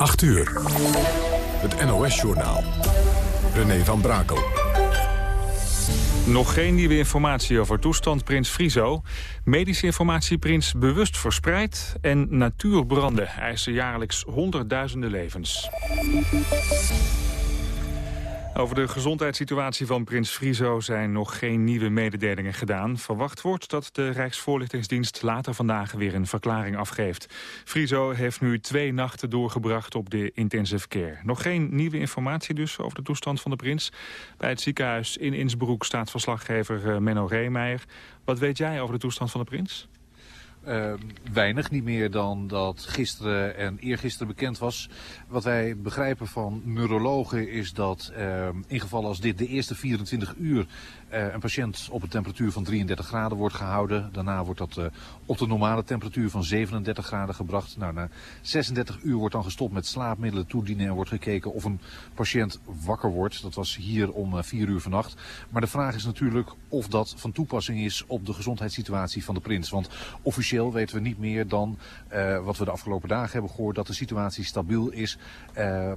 8 uur. Het NOS-journaal. René van Brakel. Nog geen nieuwe informatie over toestand prins Friso. Medische informatie prins bewust verspreid. En natuurbranden eisen jaarlijks honderdduizenden levens. Over de gezondheidssituatie van prins Friso zijn nog geen nieuwe mededelingen gedaan. Verwacht wordt dat de Rijksvoorlichtingsdienst later vandaag weer een verklaring afgeeft. Friso heeft nu twee nachten doorgebracht op de intensive care. Nog geen nieuwe informatie dus over de toestand van de prins. Bij het ziekenhuis in Innsbruck staat verslaggever eh, Menno Reemeijer. Wat weet jij over de toestand van de prins? Uh, weinig, niet meer dan dat gisteren en eergisteren bekend was. Wat wij begrijpen van neurologen is dat uh, in gevallen als dit de eerste 24 uur een patiënt op een temperatuur van 33 graden wordt gehouden. Daarna wordt dat uh, op de normale temperatuur van 37 graden gebracht. Nou, na 36 uur wordt dan gestopt met slaapmiddelen toedienen en wordt gekeken of een patiënt wakker wordt. Dat was hier om 4 uur vannacht. Maar de vraag is natuurlijk of dat van toepassing is op de gezondheidssituatie van de prins. Want officieel weten we niet meer dan wat we de afgelopen dagen hebben gehoord. Dat de situatie stabiel is,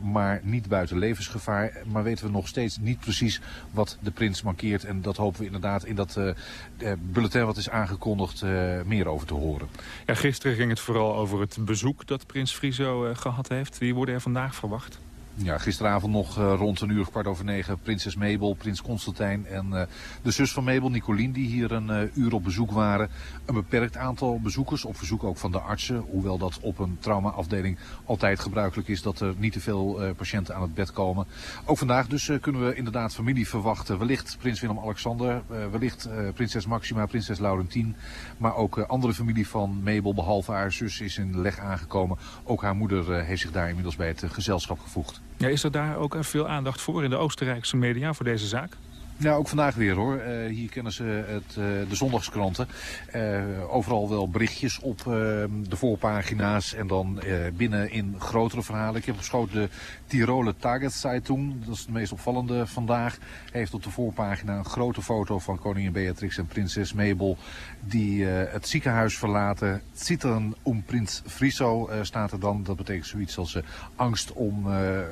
maar niet buiten levensgevaar. Maar weten we nog steeds niet precies wat de prins mankeert. En dat hopen we inderdaad in dat uh, bulletin wat is aangekondigd meer over te horen. Ja, gisteren ging het vooral over het bezoek dat prins Friso gehad heeft. Wie worden er vandaag verwacht? Ja, gisteravond nog uh, rond een uur, kwart over negen, prinses Mabel, prins Constantijn en uh, de zus van Mabel, Nicolien, die hier een uh, uur op bezoek waren. Een beperkt aantal bezoekers, op verzoek ook van de artsen. Hoewel dat op een traumaafdeling altijd gebruikelijk is dat er niet te veel patiënten aan het bed komen. Ook vandaag dus kunnen we inderdaad familie verwachten. Wellicht prins Willem-Alexander, wellicht prinses Maxima, prinses Laurentien. Maar ook andere familie van Mabel, behalve haar zus, is in leg aangekomen. Ook haar moeder heeft zich daar inmiddels bij het gezelschap gevoegd. Is er daar ook veel aandacht voor in de Oostenrijkse media voor deze zaak? Ja, ook vandaag weer hoor. Uh, hier kennen ze het, uh, de zondagskranten. Uh, overal wel berichtjes op de voorpagina's en dan binnen in grotere verhalen. Ik heb op schoot de Tiroler Tageszeitung, dat is het meest opvallende vandaag. Heeft op de voorpagina een grote foto van koningin Beatrix en prinses Mabel die het ziekenhuis verlaten. Zitteren om prins Friso staat er dan. Dat betekent zoiets als angst om,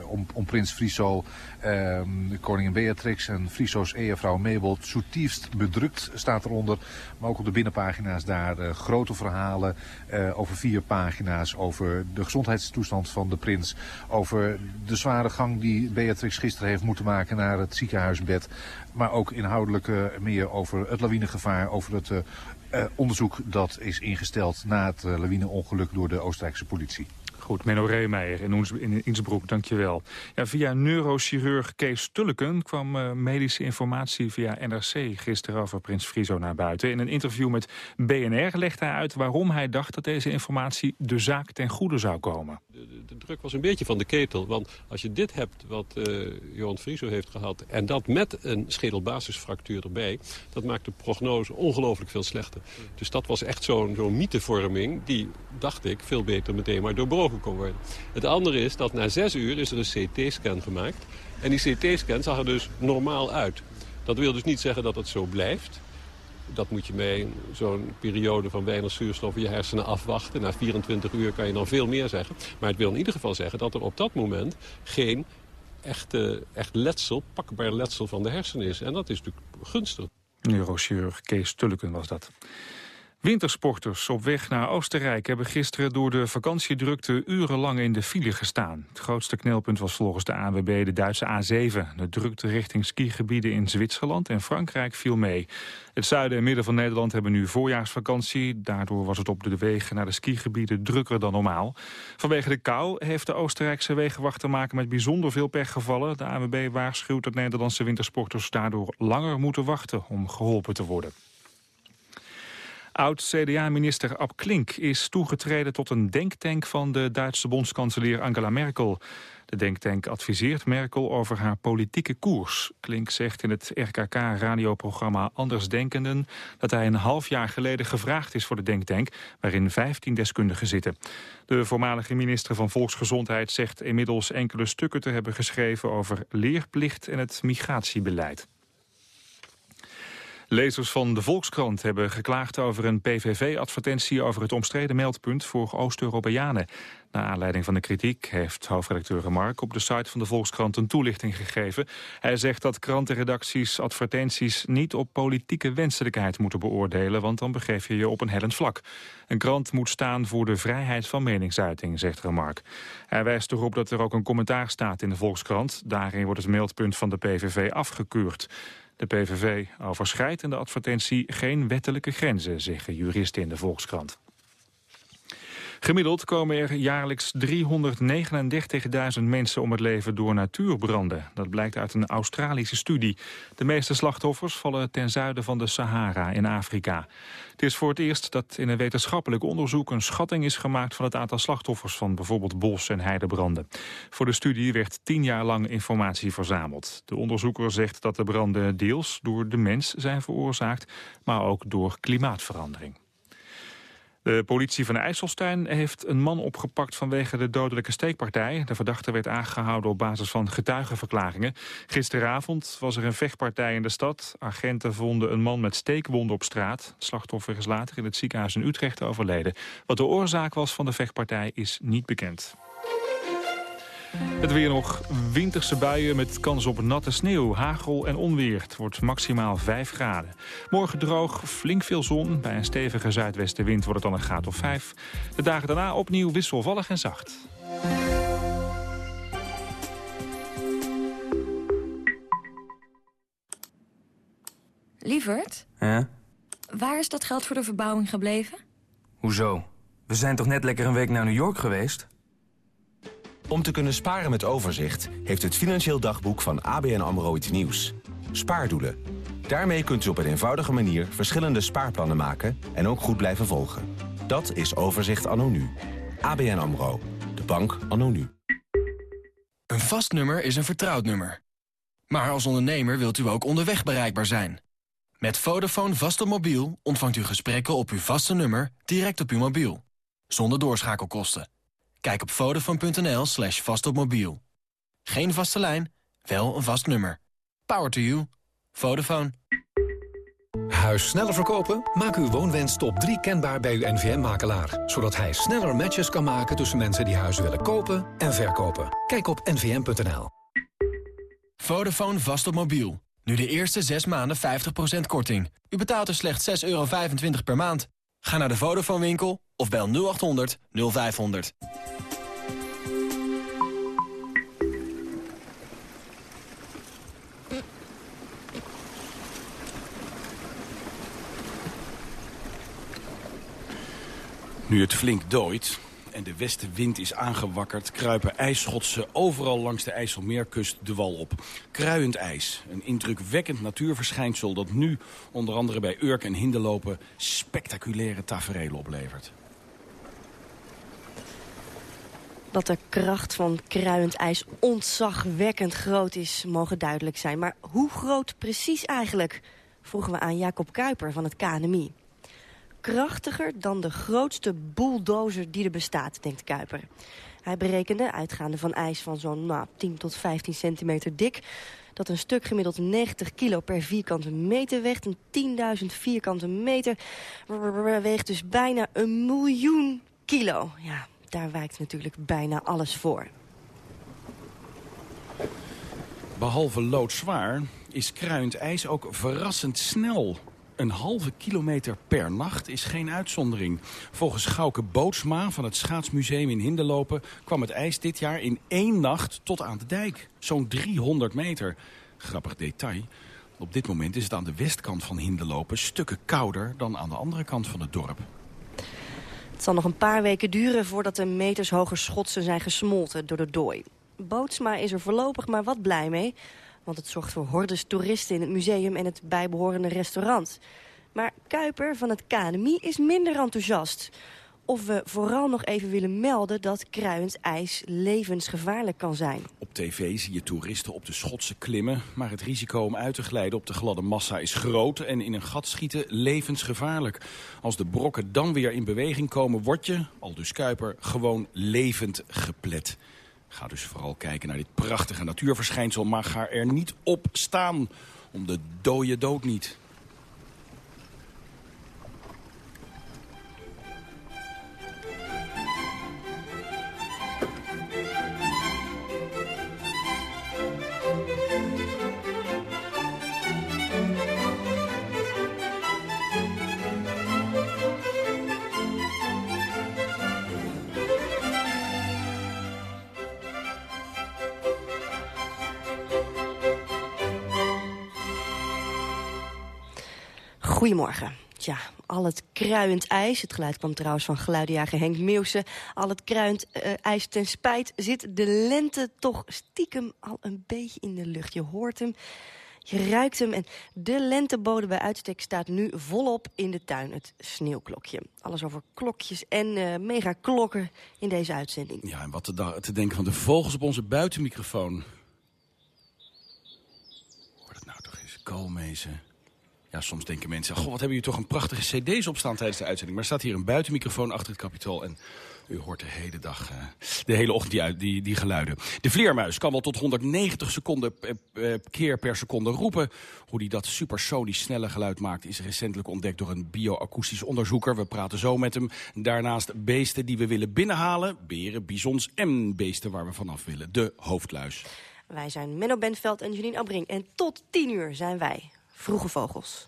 om, om prins Friso, ehm, koningin Beatrix en Friso's vrouw Mabel zoetiefst bedrukt staat eronder. Maar ook op de binnenpagina's daar uh, grote verhalen uh, over vier pagina's. Over de gezondheidstoestand van de prins. Over de zware gang die Beatrix gisteren heeft moeten maken naar het ziekenhuisbed. Maar ook inhoudelijk meer over het lawinegevaar. Over het onderzoek dat is ingesteld na het lawineongeluk door de Oostenrijkse politie. Goed, Menno Reemeijer in, in Innsbruck, dankjewel. Ja, via neurochirurg Kees Tulleken kwam uh, medische informatie via NRC gisteren over Prins Friso naar buiten. In een interview met BNR legde hij uit waarom hij dacht dat deze informatie de zaak ten goede zou komen. De, druk was een beetje van de ketel, want als je dit hebt wat uh, Johan Friso heeft gehad... en dat met een schedelbasisfractuur erbij, dat maakt de prognose ongelooflijk veel slechter. Dus dat was echt zo'n zo'n mythevorming die, dacht ik, veel beter meteen maar doorbroken Het andere is dat na zes uur is er een CT-scan gemaakt. En die CT-scan zag er dus normaal uit. Dat wil dus niet zeggen dat het zo blijft. Dat moet je bij zo'n periode van weinig zuurstof in je hersenen afwachten. Na 24 uur kan je dan veel meer zeggen. Maar het wil in ieder geval zeggen dat er op dat moment geen echte, echt letsel, pakbaar letsel van de hersenen is. En dat is natuurlijk gunstig. Neurochirurg Kees Tulleken was dat. Wintersporters op weg naar Oostenrijk hebben gisteren door de vakantiedrukte urenlang in de file gestaan. Het grootste knelpunt was volgens de ANWB de Duitse A7. De drukte richting skigebieden in Zwitserland en Frankrijk viel mee. Het zuiden en midden van Nederland hebben nu voorjaarsvakantie. Daardoor was het op de wegen naar de skigebieden drukker dan normaal. Vanwege de kou heeft de Oostenrijkse wegenwacht te maken met bijzonder veel pechgevallen. De ANWB waarschuwt dat Nederlandse wintersporters daardoor langer moeten wachten om geholpen te worden. Oud-CDA-minister Ab Klink is toegetreden tot een denktank van de Duitse bondskanselier Angela Merkel. De denktank adviseert Merkel over haar politieke koers. Klink zegt in het RKK-radioprogramma Andersdenkenden... dat hij een half jaar geleden gevraagd is voor de denktank... waarin 15 deskundigen zitten. De voormalige minister van Volksgezondheid zegt inmiddels enkele stukken te hebben geschreven... over leerplicht en het migratiebeleid. Lezers van de Volkskrant hebben geklaagd over een PVV-advertentie over het omstreden meldpunt voor Oost-Europeanen. Na aanleiding van de kritiek heeft hoofdredacteur Remark op de site van de Volkskrant een toelichting gegeven. Hij zegt dat krantenredacties advertenties niet op politieke wenselijkheid moeten beoordelen, want dan begeef je je op een hellend vlak. Een krant moet staan voor de vrijheid van meningsuiting, zegt Remark. Hij wijst erop dat er ook een commentaar staat in de Volkskrant. Daarin wordt het meldpunt van de PVV afgekeurd. De PVV overschrijdt in de advertentie geen wettelijke grenzen, zeggen juristen in de Volkskrant. Gemiddeld komen er jaarlijks 339.000 mensen om het leven door natuurbranden. Dat blijkt uit een Australische studie. De meeste slachtoffers vallen ten zuiden van de Sahara in Afrika. Het is voor het eerst dat in een wetenschappelijk onderzoek een schatting is gemaakt van het aantal slachtoffers van bijvoorbeeld bos- en heidebranden. Voor de studie werd tien jaar lang informatie verzameld. De onderzoeker zegt dat de branden deels door de mens zijn veroorzaakt, maar ook door klimaatverandering. De politie van IJsselstein heeft een man opgepakt vanwege de dodelijke steekpartij. De verdachte werd aangehouden op basis van getuigenverklaringen. Gisteravond was er een vechtpartij in de stad. Agenten vonden een man met steekwonden op straat. Het slachtoffer is later in het ziekenhuis in Utrecht overleden. Wat de oorzaak was van de vechtpartij is niet bekend. Het weer nog winterse buien met kans op natte sneeuw, hagel en onweer. Het wordt maximaal 5 graden. Morgen droog, flink veel zon. Bij een stevige zuidwestenwind wordt het dan een graad of 5. De dagen daarna opnieuw wisselvallig en zacht. Lievert, Ja? waar is dat geld voor de verbouwing gebleven? Hoezo? We zijn toch net lekker een week naar New York geweest? Om te kunnen sparen met overzicht heeft het Financieel Dagboek van ABN AMRO iets nieuws. Spaardoelen. Daarmee kunt u op een eenvoudige manier verschillende spaarplannen maken en ook goed blijven volgen. Dat is Overzicht anno nu. ABN AMRO. De bank anno nu. Een vast nummer is een vertrouwd nummer. Maar als ondernemer wilt u ook onderweg bereikbaar zijn. Met Vodafone vast op mobiel ontvangt u gesprekken op uw vaste nummer direct op uw mobiel. Zonder doorschakelkosten. Kijk op vodafone.nl slash vastopmobiel. Geen vaste lijn, wel een vast nummer. Power to you. Vodafone. Huis sneller verkopen? Maak uw woonwens top 3 kenbaar bij uw NVM-makelaar. Zodat hij sneller matches kan maken tussen mensen die huizen willen kopen en verkopen. Kijk op nvm.nl. Vodafone vast op mobiel. Nu de eerste 6 maanden 50% korting. U betaalt er slechts 6,25 euro per maand. Ga naar de Vodafone winkel of bel 0800 0500. Nu het flink dooit en de westenwind is aangewakkerd... kruipen ijsschotsen overal langs de IJsselmeerkust de wal op. Kruiend ijs, een indrukwekkend natuurverschijnsel... dat nu onder andere bij Urk en Hinderlopen spectaculaire tafereelen oplevert. Dat de kracht van kruiend ijs ontzagwekkend groot is, mogen duidelijk zijn. Maar hoe groot precies eigenlijk? Vroegen we aan Jacob Kuiper van het KNMI. Krachtiger dan de grootste bulldozer die er bestaat, denkt Kuiper. Hij berekende, uitgaande van ijs van zo'n nou, 10 tot 15 centimeter dik... dat een stuk gemiddeld 90 kilo per vierkante meter weegt. Een 10.000 vierkante meter weegt dus bijna een miljoen kilo. Ja, daar wijkt natuurlijk bijna alles voor. Behalve loodzwaar is kruiend ijs ook verrassend snel. Een halve kilometer per nacht is geen uitzondering. Volgens Gauke Bootsma van het Schaatsmuseum in Hinderlopen... kwam het ijs dit jaar in één nacht tot aan de dijk. Zo'n 300 meter. Grappig detail. Op dit moment is het aan de westkant van Hinderlopen... stukken kouder dan aan de andere kant van het dorp. Het zal nog een paar weken duren voordat de metershoge schotsen zijn gesmolten door de dooi. Bootsma is er voorlopig maar wat blij mee... want het zorgt voor hordes toeristen in het museum en het bijbehorende restaurant. Maar Kuiper van het KNMI is minder enthousiast. Of we vooral nog even willen melden dat kruiend ijs levensgevaarlijk kan zijn. Op tv zie je toeristen op de Schotse klimmen... maar het risico om uit te glijden op de gladde massa is groot... en in een gat schieten levensgevaarlijk. Als de brokken dan weer in beweging komen, word je, al dus Kuiper, gewoon levend geplet. Ga dus vooral kijken naar dit prachtige natuurverschijnsel... maar ga er niet op staan, om de dode dood niet. Goedemorgen. Tja, al het kruiend ijs, het geluid kwam trouwens van geluidenjager Henk Meeuwse... al het kruiend uh, ijs ten spijt zit de lente toch stiekem al een beetje in de lucht. Je hoort hem, je ruikt hem en de lentebode bij uitstek staat nu volop in de tuin. Het sneeuwklokje. Alles over klokjes en uh, megaklokken in deze uitzending. Ja, en wat te, te denken van de vogels op onze buitenmicrofoon. Hoor dat nou toch eens, koolmezen. Ja, soms denken mensen, goh, wat hebben jullie toch een prachtige cd's opstaan tijdens de uitzending. Maar er staat hier een buitenmicrofoon achter het kapitool en u hoort de hele dag, uh, de hele ochtend die, die, die geluiden. De vleermuis kan wel tot 190 seconden uh, keer per seconde roepen. Hoe die dat supersonisch snelle geluid maakt is recentelijk ontdekt door een bioakoestisch onderzoeker. We praten zo met hem. Daarnaast beesten die we willen binnenhalen. Beren, bizons en beesten waar we vanaf willen. De hoofdluis. Wij zijn Menno Bentveld en Janine Abring. En tot 10 uur zijn wij Vroege Vogels.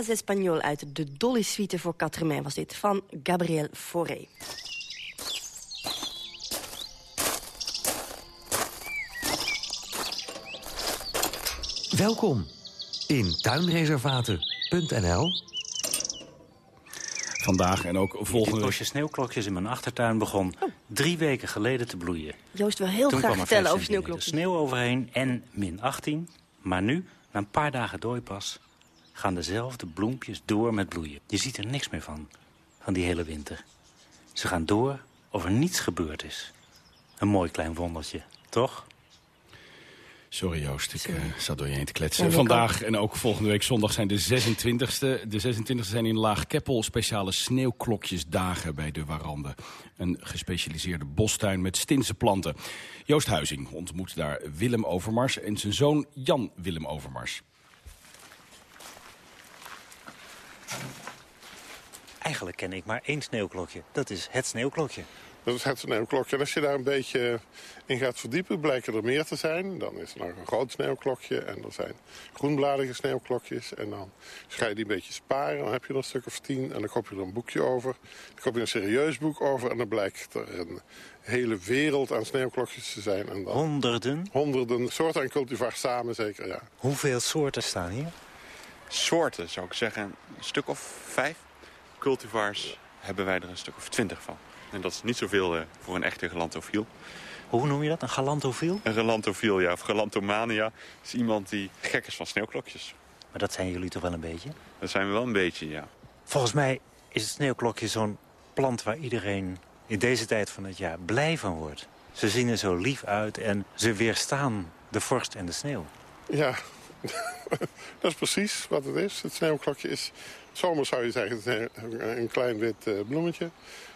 Pas Espagnol uit de Dolly Suite voor Quatre was dit, van Gabriel Fauré. Welkom in tuinreservaten.nl. Vandaag en ook volgende... Het bosje sneeuwklokjes in mijn achtertuin begon oh. drie weken geleden te bloeien. Joost wil heel Toen graag vertellen over sneeuwklokjes. sneeuw overheen en min 18. Maar nu, na een paar dagen dooipas, gaan dezelfde bloempjes door met bloeien. Je ziet er niks meer van, van die hele winter. Ze gaan door of er niets gebeurd is. Een mooi klein wondertje, toch? Sorry Joost, ik uh, zat door je heen te kletsen. Vandaag en ook volgende week zondag zijn de 26e. De 26e zijn in Laag Keppel speciale sneeuwklokjesdagen bij de Warande. Een gespecialiseerde bostuin met stinse planten. Joost Huizing ontmoet daar Willem Overmars en zijn zoon Jan Willem Overmars. Eigenlijk ken ik maar één sneeuwklokje. Dat is het sneeuwklokje. Dat is het sneeuwklokje. En als je daar een beetje in gaat verdiepen, blijken er meer te zijn. Dan is er nog een groot sneeuwklokje en er zijn groenbladige sneeuwklokjes. En dan ga je die een beetje sparen. Dan heb je er een stuk of tien en dan koop je er een boekje over. Dan koop je een serieus boek over en dan blijkt er een hele wereld aan sneeuwklokjes te zijn. En dan honderden? Honderden soorten en cultivars samen zeker, ja. Hoeveel soorten staan hier? Soorten zou ik zeggen een stuk of vijf. Cultivars hebben wij er een stuk of twintig van. En dat is niet zoveel uh, voor een echte galantofiel. Hoe noem je dat? Een galantofiel? Een galantofiel, ja. Of galantomania is iemand die gek is van sneeuwklokjes. Maar dat zijn jullie toch wel een beetje? Dat zijn we wel een beetje, ja. Volgens mij is het sneeuwklokje zo'n plant waar iedereen in deze tijd van het jaar blij van wordt. Ze zien er zo lief uit en ze weerstaan de vorst en de sneeuw. Ja, dat is precies wat het is. Het sneeuwklokje is, zomer zou je zeggen, een, klein wit uh, bloemetje.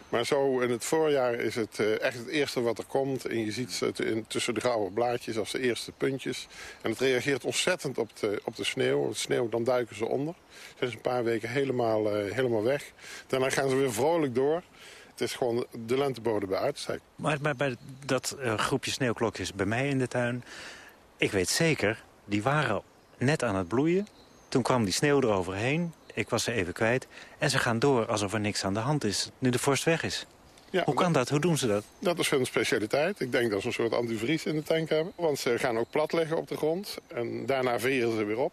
Maar zo in het voorjaar is het uh, echt het eerste wat er komt. En je ziet het in, tussen de grauwe blaadjes als de eerste puntjes. En het reageert ontzettend op de, op de sneeuw. Het sneeuw, dan duiken ze onder. Ze zijn een paar weken helemaal, uh, helemaal weg. Daarna gaan ze weer vrolijk door. Het is gewoon de lentebode bij uitstek. Maar, maar bij dat groepje sneeuwklokjes bij mij in de tuin... ik weet zeker, die waren net aan het bloeien. Toen kwam die sneeuw eroverheen. Ik was ze even kwijt. En ze gaan door alsof er niks aan de hand is, nu de vorst weg is. Ja, Hoe kan dat? Hoe doen ze dat? Dat is hun specialiteit. Ik denk dat ze een soort antivries in de tank hebben. Want ze gaan ook plat liggen op de grond. En daarna veren ze weer op.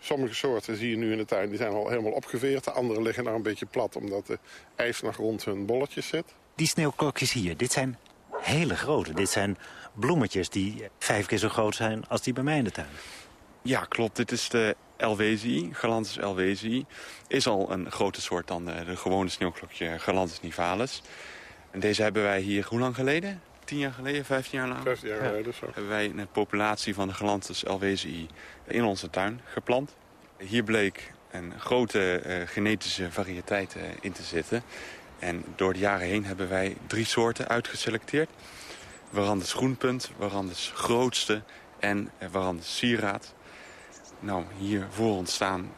Sommige soorten zie je nu in de tuin, die zijn al helemaal opgeveerd. De andere liggen nog een beetje plat, omdat de ijs nog rond hun bolletjes zit. Die sneeuwklokjes hier, dit zijn hele grote. Dit zijn bloemetjes die vijf keer zo groot zijn als die bij mij in de tuin. Ja, klopt. Dit is de Elwezi, Galanthus elwezi. Is al een grote soort dan de, de gewone sneeuwklokje Galanthus nivalis. En deze hebben wij hier hoe lang geleden? Tien jaar geleden, vijftien jaar lang? Vijftien jaar geleden, zo. Hebben wij een populatie van de Galanthus elwezi in onze tuin geplant. Hier bleek een grote uh, genetische variëteit uh, in te zitten. En door de jaren heen hebben wij drie soorten uitgeselecteerd. Warandus groenpunt, Warandus grootste en Warandus sieraad. Nou, hier voor ons staan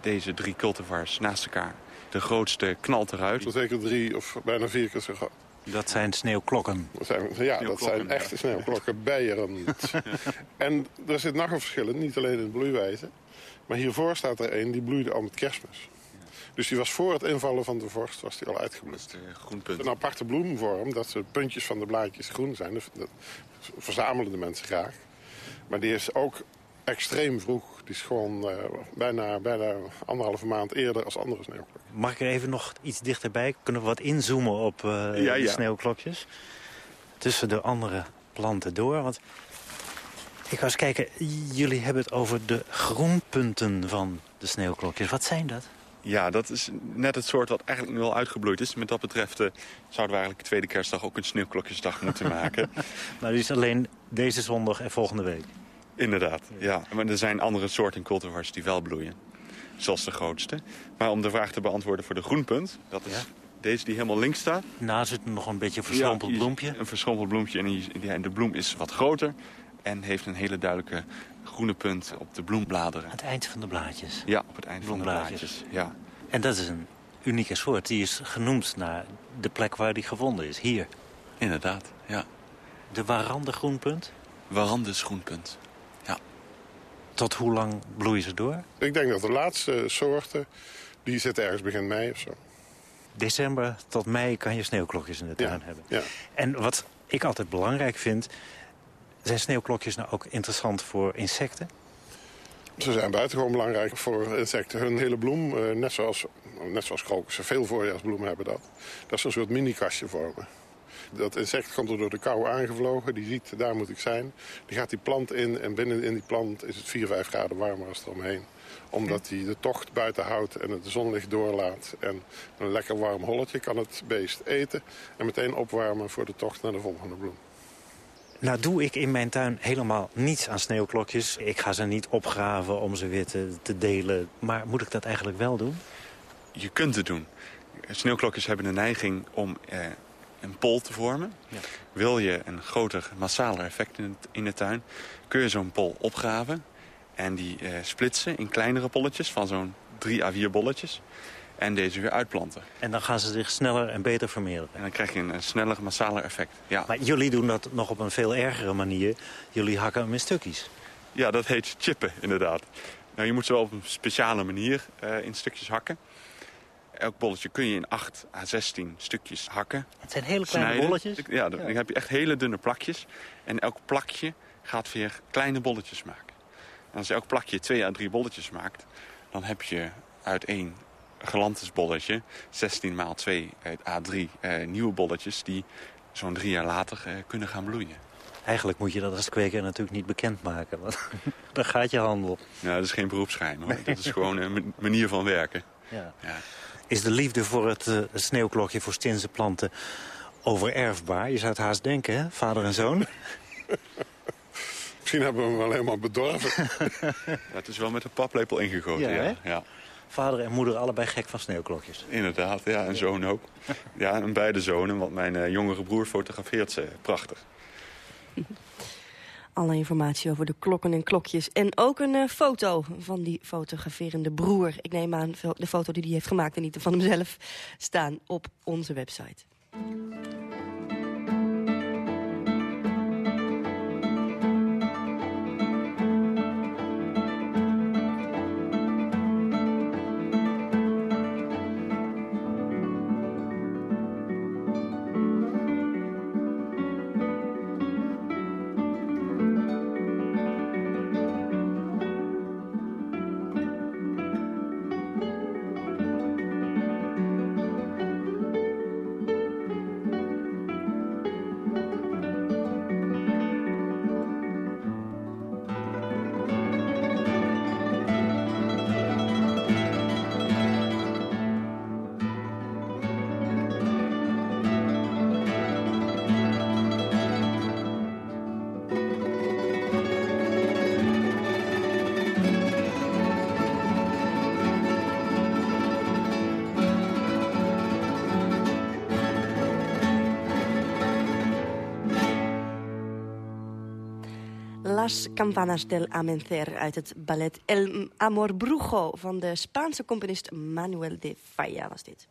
deze drie cultivars naast elkaar. De grootste knalt eruit. Zeker drie of bijna vier keer zo groot. Dat zijn sneeuwklokken. Dat zijn, ja, dat zijn echte sneeuwklokken, bijerend. en er zit nog een verschil niet alleen in de bloeiwijze. Maar hiervoor staat er een die bloeide al met kerstmis. Dus die was voor het invallen van de vorst was die al uitgebloeid. groenpunt. Een aparte bloemvorm, dat de puntjes van de blaadjes groen zijn. Dat verzamelen de mensen graag. Maar die is ook extreem vroeg. Die is gewoon uh, bijna, bijna anderhalve maand eerder als andere sneeuwklokjes. Mag ik er even nog iets dichterbij? Kunnen we wat inzoomen op uh, ja, ja. de sneeuwklokjes? Tussen de andere planten door. Want ik was kijken, jullie hebben het over de groenpunten van de sneeuwklokjes. Wat zijn dat? Ja, dat is net het soort wat eigenlijk nu al uitgebloeid is. Met dat betreft uh, zouden we eigenlijk de tweede kerstdag ook een sneeuwklokjesdag moeten maken. nou, die is alleen deze zondag en volgende week. Inderdaad, ja. Maar er zijn andere soorten cultivars die wel bloeien. Zoals de grootste. Maar om de vraag te beantwoorden voor de groenpunt... dat is ja. deze die helemaal links staat. Na zit nog een beetje een verschrompeld ja, bloempje. Een verschrompeld bloempje en de bloem is wat groter... en heeft een hele duidelijke groene punt op de bloembladeren. Aan het eind van de blaadjes? Ja, op het eind van de blaadjes. Ja. En dat is een unieke soort. Die is genoemd naar de plek waar die gevonden is, hier. Inderdaad, ja. De warande groenpunt? Warandus groenpunt. Tot hoe lang bloeien ze door? Ik denk dat de laatste soorten, die zitten ergens begin mei of zo. December tot mei kan je sneeuwklokjes in de tuin ja, hebben. Ja. En wat ik altijd belangrijk vind... zijn sneeuwklokjes nou ook interessant voor insecten? Ze zijn buitengewoon belangrijk voor insecten. Hun hele bloem, net zoals, net zoals krokussen, veel voorjaarsbloemen hebben dat. Dat is een soort mini-kastje vormen. Dat insect komt er door de kou aangevlogen. Die ziet, daar moet ik zijn. Die gaat die plant in en binnen in die plant is het 4, 5 graden warmer als eromheen. Omdat hij de tocht buiten houdt en het zonlicht doorlaat. En een lekker warm holletje kan het beest eten. En meteen opwarmen voor de tocht naar de volgende bloem. Nou doe ik in mijn tuin helemaal niets aan sneeuwklokjes. Ik ga ze niet opgraven om ze weer te, te delen. Maar moet ik dat eigenlijk wel doen? Je kunt het doen. Sneeuwklokjes hebben de neiging om eh, een pol te vormen. Ja. Wil je een groter, massaler effect in, het, in de tuin... kun je zo'n pol opgraven en die uh, splitsen in kleinere polletjes... van zo'n drie à vier bolletjes. En deze weer uitplanten. En dan gaan ze zich sneller en beter vermeerderen. En dan krijg je een, een sneller, massaler effect. Ja. Maar jullie doen dat nog op een veel ergere manier. Jullie hakken hem in stukjes. Ja, dat heet chippen, inderdaad. Nou, je moet ze op een speciale manier uh, in stukjes hakken. Elk bolletje kun je in 8 à 16 stukjes hakken. Het zijn hele kleine snijden. bolletjes? Ja, dan ja. heb je echt hele dunne plakjes. En elk plakje gaat weer kleine bolletjes maken. En als elk plakje 2 à 3 bolletjes maakt... dan heb je uit één galantusbolletje 16 maal 2 à 3 uh, nieuwe bolletjes... die zo'n drie jaar later uh, kunnen gaan bloeien. Eigenlijk moet je dat als kweker natuurlijk niet bekendmaken. Want dan gaat je handel. Ja, dat is geen beroepsgeheim. Hoor. Dat is gewoon een manier van werken. Ja. ja. Is de liefde voor het uh, sneeuwklokje voor Stinse planten overerfbaar? Je zou het haast denken, hè? vader en zoon. Misschien hebben we hem wel helemaal bedorven. het is wel met een paplepel ingegoten, ja. ja. Vader en moeder allebei gek van sneeuwklokjes. Inderdaad, ja. En zoon ook. Ja, en beide zonen, want mijn uh, jongere broer fotografeert ze prachtig. Alle informatie over de klokken en klokjes. En ook een uh, foto van die fotograferende broer. Ik neem aan de foto die hij heeft gemaakt en niet van hemzelf... staan op onze website. Campanas del Amencer uit het ballet El Amor Brujo... van de Spaanse componist Manuel de Falla was dit.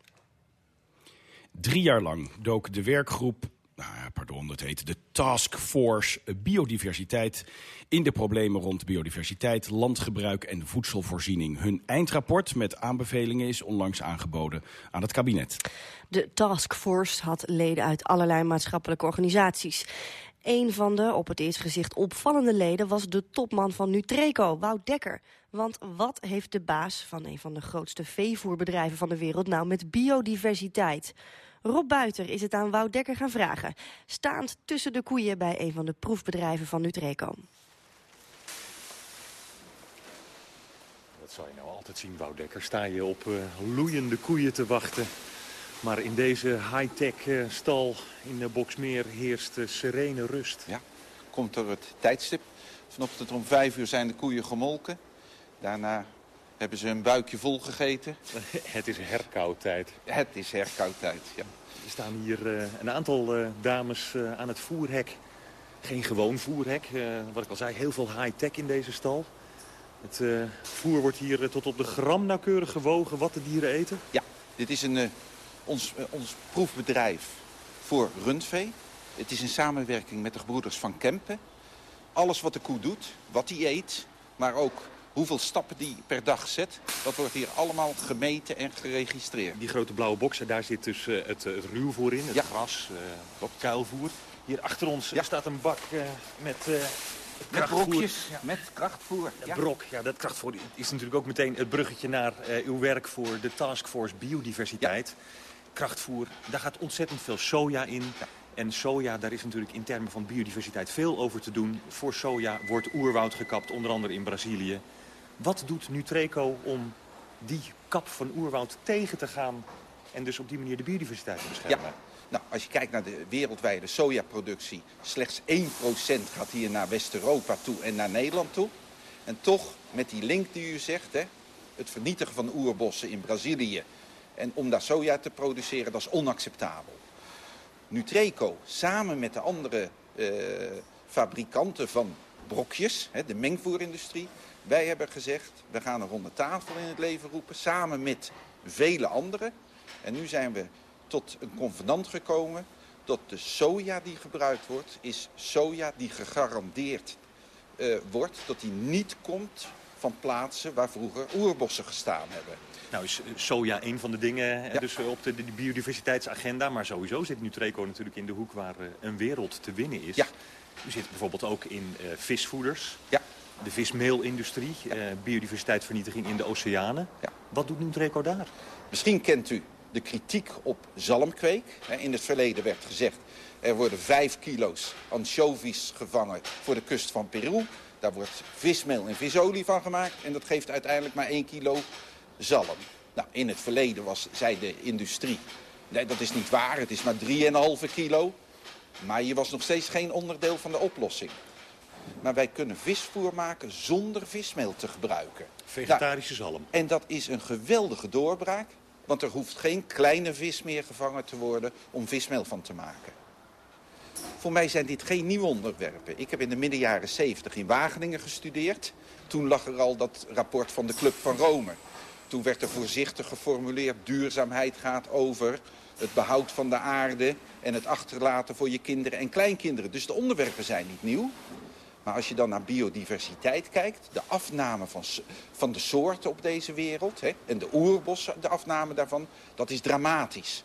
Drie jaar lang dook de werkgroep nou pardon, dat heette de Task Force Biodiversiteit... in de problemen rond biodiversiteit, landgebruik en voedselvoorziening. Hun eindrapport met aanbevelingen is onlangs aangeboden aan het kabinet. De Task Force had leden uit allerlei maatschappelijke organisaties. Een van de op het eerste gezicht opvallende leden was de topman van Nutreco, Wout Dekker. Want wat heeft de baas van een van de grootste veevoerbedrijven van de wereld nou met biodiversiteit? Rob Buiter is het aan Wout Dekker gaan vragen. Staand tussen de koeien bij een van de proefbedrijven van Nutreco. Dat zou je nou altijd zien, Wout Dekker. Sta je op uh, loeiende koeien te wachten maar in deze high-tech uh, stal in de Boksmeer heerst uh, serene rust. Ja, komt er het tijdstip. Vanochtend om vijf uur zijn de koeien gemolken. Daarna hebben ze een buikje vol gegeten. Het is herkoudtijd. Het is herkoudtijd, ja. Er staan hier uh, een aantal dames aan het voerhek. Geen gewoon voerhek. wat ik al zei, heel veel high-tech in deze stal. Het voer wordt hier tot op de gram nauwkeurig gewogen wat de dieren eten. Ja, dit is een ons, eh, ons proefbedrijf voor rundvee. Het is in samenwerking met de gebroeders van Kempen. Alles wat de koe doet, wat hij eet, maar ook hoeveel stappen die per dag zet... dat wordt hier allemaal gemeten en geregistreerd. Die grote blauwe boxen, daar zit dus uh, het, het ruwvoer in, het gras, uh, het kuilvoer. Hier achter ons ja. staat een bak uh, met... Met brokjes, met krachtvoer. Ja. Brok, ja, dat krachtvoer is natuurlijk ook meteen het bruggetje naar uw werk voor de Taskforce Biodiversiteit krachtvoer. Daar gaat ontzettend veel soja in. En soja, daar is natuurlijk in termen van biodiversiteit veel over te doen. Voor soja wordt oerwoud gekapt, onder andere in Brazilië. Wat doet Nutreco om die kap van oerwoud tegen te gaan... en dus op die manier de biodiversiteit te beschermen? Ja. Nou, als je kijkt naar de wereldwijde sojaproductie... slechts 1% gaat hier naar West-Europa toe en naar Nederland toe. En toch, met die link die u zegt... Hè, het vernietigen van oerbossen in Brazilië en om daar soja te produceren, dat is onacceptabel. Nutreco, samen met de andere uh, fabrikanten van brokjes, hè, de mengvoerindustrie... wij hebben gezegd, we gaan een ronde tafel in het leven roepen... samen met vele anderen. En nu zijn we tot een convenant gekomen dat de soja die gebruikt wordt... is soja die gegarandeerd uh, wordt, dat die niet komt van plaatsen waar vroeger oerbossen gestaan hebben. Nou is soja een van de dingen dus op de, de, biodiversiteitsagenda. Maar sowieso zit Nutreco natuurlijk in de hoek waar een wereld te winnen is. Ja. U zit bijvoorbeeld ook in uh, visvoeders. Ja. De vismeelindustrie, ja. uh, biodiversiteitsvernietiging in de oceanen. Ja. Wat doet Nutreco daar? Misschien kent u de kritiek op zalmkweek. In het verleden werd gezegd... er worden vijf kilo's anchovies gevangen voor de kust van Peru. Daar wordt vismeel en visolie van gemaakt. En dat geeft uiteindelijk maar één kilo zalm. Nou, in het verleden was, zei de industrie, nee, dat is niet waar, het is maar 3,5 kilo. Maar je was nog steeds geen onderdeel van de oplossing. Maar wij kunnen visvoer maken zonder vismeel te gebruiken. Vegetarische zalm. En dat is een geweldige doorbraak. Want er hoeft geen kleine vis meer gevangen te worden om vismeel van te maken. Voor mij zijn dit geen nieuwe onderwerpen. Ik heb in de midden jaren 70 in Wageningen gestudeerd. Toen lag er al dat rapport van de Club van Rome. Toen werd er voorzichtig geformuleerd... duurzaamheid gaat over het behoud van de aarde... en het achterlaten voor je kinderen en kleinkinderen. Dus de onderwerpen zijn niet nieuw. Maar als je dan naar biodiversiteit kijkt... de afname van, van de soorten op deze wereld... Hè, en de oerbossen, de afname daarvan, dat is dramatisch.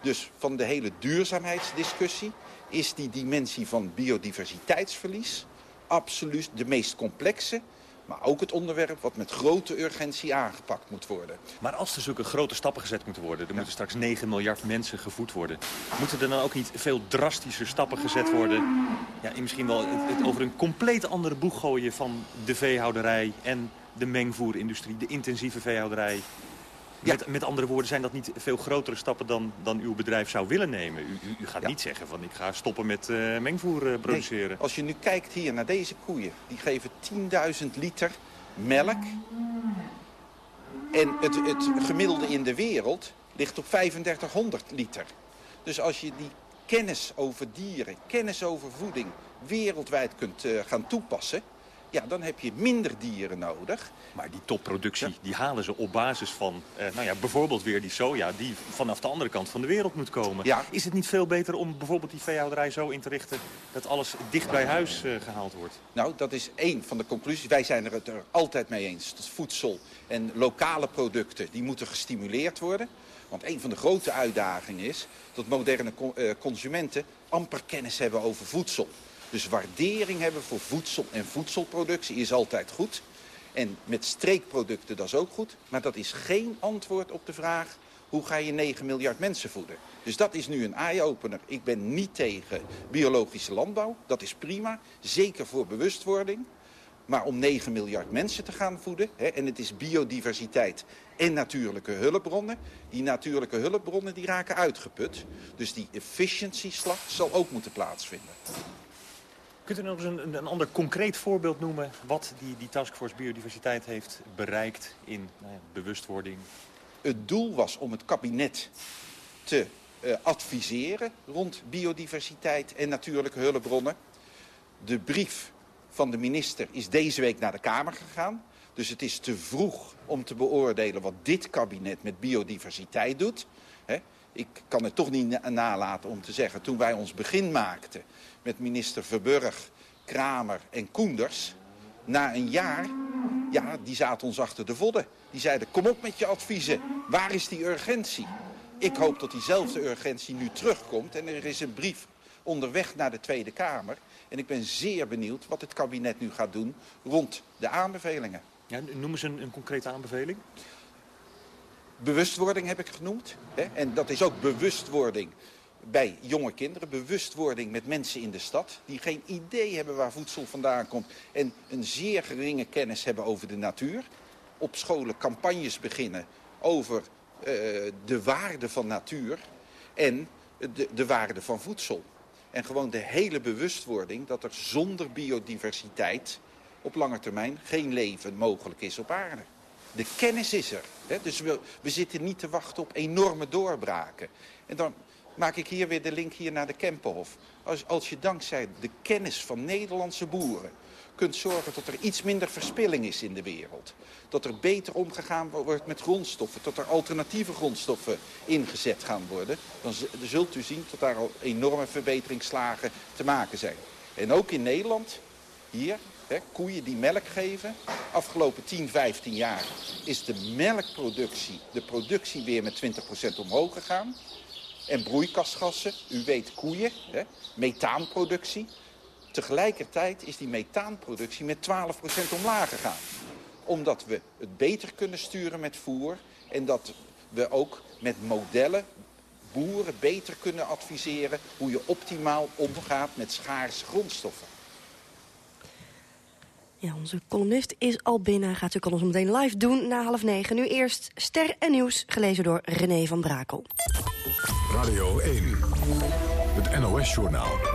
Dus van de hele duurzaamheidsdiscussie... is die dimensie van biodiversiteitsverlies absoluut de meest complexe maar ook het onderwerp wat met grote urgentie aangepakt moet worden. Maar als er zulke grote stappen gezet moeten worden... er moeten straks 9 miljard mensen gevoed worden... moeten er dan ook niet veel drastischer stappen gezet worden... Ja, misschien wel het, over een compleet andere boeg gooien van de veehouderij... en de mengvoerindustrie, de intensieve veehouderij... Met, met, andere woorden, zijn dat niet veel grotere stappen dan, dan uw bedrijf zou willen nemen? U, u, u gaat niet zeggen van ik ga stoppen met uh, mengvoer uh, produceren. Nee, als je nu kijkt hier naar deze koeien, die geven 10.000 liter melk. En het, het gemiddelde in de wereld ligt op 3500 liter. Dus als je die kennis over dieren, kennis over voeding wereldwijd kunt uh, gaan toepassen ja, dan heb je minder dieren nodig. Maar die topproductie, die halen ze op basis van eh, nou ja, bijvoorbeeld weer die soja... die vanaf de andere kant van de wereld moet komen. Ja. Is het niet veel beter om bijvoorbeeld die veehouderij zo in te richten... dat alles dicht bij huis uh, gehaald wordt? Nou, dat is één van de conclusies. Wij zijn er het er altijd mee eens. Dat voedsel en lokale producten, die moeten gestimuleerd worden. Want een van de grote uitdagingen is dat moderne eh, consumenten amper kennis hebben over voedsel. Dus waardering hebben voor voedsel en voedselproductie is altijd goed. En met streekproducten, dat is ook goed. Maar dat is geen antwoord op de vraag... hoe ga je 9 miljard mensen voeden? Dus dat is nu een eye-opener. Ik ben niet tegen biologische landbouw. Dat is prima. Zeker voor bewustwording. Maar om 9 miljard mensen te gaan voeden... Hè, en het is biodiversiteit en natuurlijke hulpbronnen... die natuurlijke hulpbronnen die raken uitgeput. Dus die efficiency-slag zal ook moeten plaatsvinden. Kunt u nog eens een, een ander concreet voorbeeld noemen... wat die, die Taskforce Biodiversiteit heeft bereikt in nou ja, bewustwording? Het doel was om het kabinet te uh, adviseren rond biodiversiteit en natuurlijke hulpbronnen. De brief van de minister is deze week naar de Kamer gegaan. Dus het is te vroeg om te beoordelen wat dit kabinet met biodiversiteit doet. He, ik kan het toch niet nalaten om te zeggen, toen wij ons begin maakten met minister Verburg, Kramer en Koenders. Na een jaar, ja, die zaten ons achter de vodden. Die zeiden, kom op met je adviezen. Waar is die urgentie? Ik hoop dat diezelfde urgentie nu terugkomt. En er is een brief onderweg naar de Tweede Kamer. En ik ben zeer benieuwd wat het kabinet nu gaat doen rond de aanbevelingen. Ja, noem eens een, een concrete aanbeveling. Bewustwording heb ik genoemd. Hè? En dat is ook bewustwording bij jonge kinderen. Bewustwording met mensen in de stad die geen idee hebben waar voedsel vandaan komt. En een zeer geringe kennis hebben over de natuur. Op scholen campagnes beginnen over uh, de waarde van natuur en de, de waarde van voedsel. En gewoon de hele bewustwording dat er zonder biodiversiteit op lange termijn geen leven mogelijk is op aarde. De kennis is er. Hè? Dus we, we zitten niet te wachten op enorme doorbraken. En dan maak ik hier weer de link hier naar de Kempenhof. Als, als je dankzij de kennis van Nederlandse boeren kunt zorgen dat er iets minder verspilling is in de wereld. Dat er beter omgegaan wordt met grondstoffen. Dat er alternatieve grondstoffen ingezet gaan worden. Dan zult u zien dat daar al enorme verbeteringsslagen te maken zijn. En ook in Nederland, hier, koeien die melk geven. Afgelopen 10, 15 jaar is de melkproductie, de productie weer met 20% omhoog gegaan en broeikasgassen. U weet koeien, hè, methaanproductie. Tegelijkertijd is die methaanproductie met 12% omlaag gegaan. Omdat we het beter kunnen sturen met voer en dat we ook met modellen boeren beter kunnen adviseren hoe je optimaal omgaat met schaarse grondstoffen. Ja, onze columnist is al binnen. Gaat u ons meteen live doen na half negen. Nu eerst Ster en Nieuws, gelezen door René van Brakel. Radio 1, het NOS-journaal.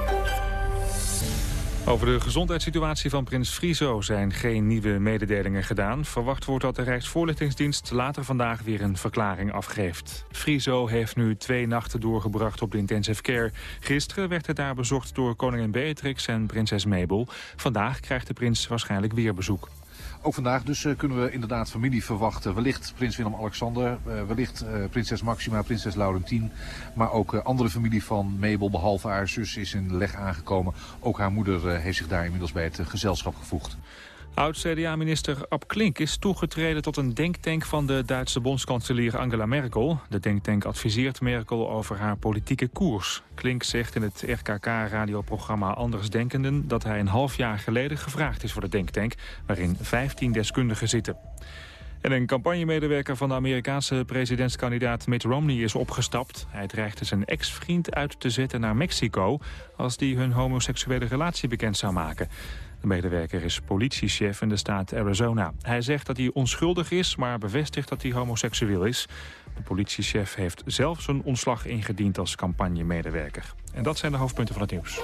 Over de gezondheidssituatie van prins Friso zijn geen nieuwe mededelingen gedaan. Verwacht wordt dat de Rijksvoorlichtingsdienst later vandaag weer een verklaring afgeeft. Friso heeft nu twee nachten doorgebracht op de intensive care. Gisteren werd hij daar bezocht door koningin Beatrix en prinses Mabel. Vandaag krijgt de prins waarschijnlijk weer bezoek. Ook vandaag dus uh, kunnen we inderdaad familie verwachten. Wellicht prins Willem-Alexander, uh, wellicht uh, prinses Maxima, prinses Laurentien. Maar ook andere familie van Mabel, behalve haar zus, is in leg aangekomen. Ook haar moeder heeft zich daar inmiddels bij het gezelschap gevoegd. Oud-CDA-minister Ab Klink is toegetreden tot een denktank van de Duitse bondskanselier Angela Merkel. De denktank adviseert Merkel over haar politieke koers. Klink zegt in het RKK-radioprogramma Andersdenkenden dat hij een half jaar geleden gevraagd is voor de denktank, waarin 15 deskundigen zitten. En een campagnemedewerker van de Amerikaanse presidentskandidaat Mitt Romney is opgestapt. Hij dreigde zijn ex-vriend uit te zetten naar Mexico als die hun homoseksuele relatie bekend zou maken. De medewerker is politiechef in de staat Arizona. Hij zegt dat hij onschuldig is, maar bevestigt dat hij homoseksueel is. De politiechef heeft zelf zijn ontslag ingediend als campagnemedewerker. En dat zijn de hoofdpunten van het nieuws.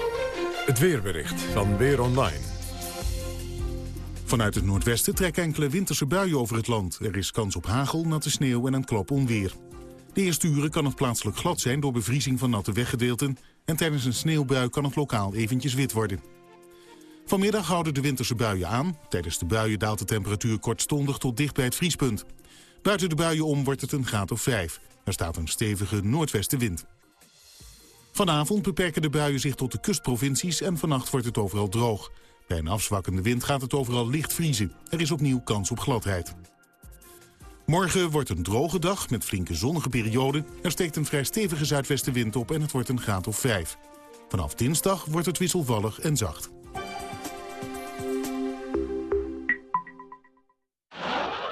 Het weerbericht van Weer Online. Vanuit het noordwesten trekken enkele winterse buien over het land. Er is kans op hagel, natte sneeuw en een klap onweer. De eerste uren kan het plaatselijk glad zijn door bevriezing van natte weggedeelten... en tijdens een sneeuwbui kan het lokaal eventjes wit worden. Vanmiddag houden de winterse buien aan. Tijdens de buien daalt de temperatuur kortstondig tot dicht bij het vriespunt. Buiten de buien om wordt het een graad of 5. Er staat een stevige noordwestenwind. Vanavond beperken de buien zich tot de kustprovincies en vannacht wordt het overal droog. Bij een afzwakkende wind gaat het overal licht vriezen. Er is opnieuw kans op gladheid. Morgen wordt een droge dag met flinke zonnige perioden. Er steekt een vrij stevige zuidwestenwind op en het wordt een graad of 5. Vanaf dinsdag wordt het wisselvallig en zacht.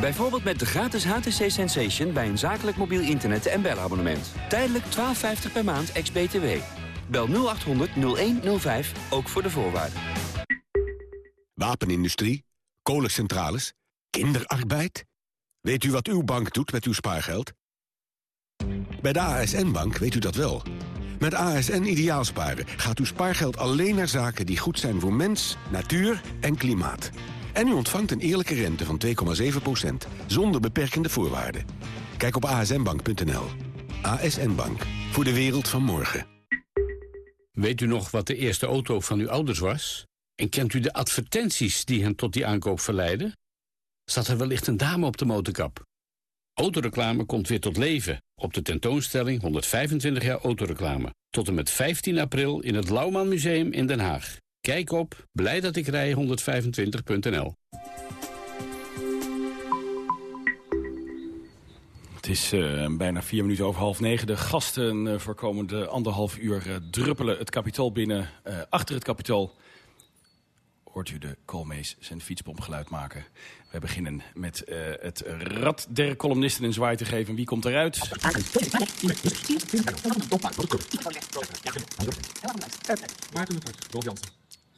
Bijvoorbeeld met de gratis HTC Sensation bij een zakelijk mobiel internet- en belabonnement. Tijdelijk 12,50 per maand ex-BTW. Bel 0800 0105, ook voor de voorwaarden. Wapenindustrie, kolencentrales, kinderarbeid. Weet u wat uw bank doet met uw spaargeld? Bij de ASN-bank weet u dat wel. Met ASN Ideaalsparen gaat uw spaargeld alleen naar zaken die goed zijn voor mens, natuur en klimaat. En u ontvangt een eerlijke rente van 2,7%, zonder beperkende voorwaarden. Kijk op asnbank.nl. ASN Bank, voor de wereld van morgen. Weet u nog wat de eerste auto van uw ouders was? En kent u de advertenties die hen tot die aankoop verleiden? Zat er wellicht een dame op de motorkap? Autoreclame komt weer tot leven op de tentoonstelling 125 jaar autoreclame. Tot en met 15 april in het Lauwman Museum in Den Haag. Kijk op blij dat ik rij 125.nl. Het is uh, bijna vier minuten over half negen. De gasten uh, voor komende anderhalf uur uh, druppelen het kapitool binnen. achter het kapitool hoort u de Koolmees zijn fietspomgeluid maken. We beginnen met het rad der columnisten een zwaai te geven. Wie komt eruit?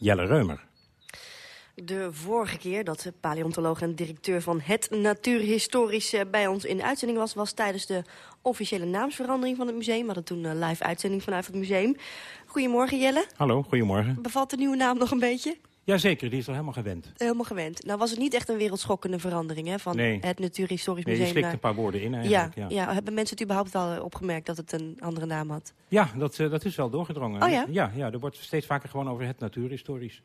Jelle Reumer. De vorige keer dat de paleontoloog en directeur van het Natuurhistorisch bij ons in de uitzending was... was tijdens de officiële naamsverandering van het museum. We hadden toen een live uitzending vanuit het museum. Goedemorgen Jelle. Hallo, goedemorgen. Bevalt de nieuwe naam nog een beetje? Jazeker, die is al helemaal gewend. Helemaal gewend. Nou was het niet echt een wereldschokkende verandering hè, van nee. het Natuurhistorisch nee, Museum. je slikt een paar woorden in eigenlijk. Ja, ja. ja, hebben mensen het überhaupt al opgemerkt dat het een andere naam had? Ja, dat, uh, dat is wel doorgedrongen. Oh ja? Ja, ja, er wordt steeds vaker gewoon over het Natuurhistorisch.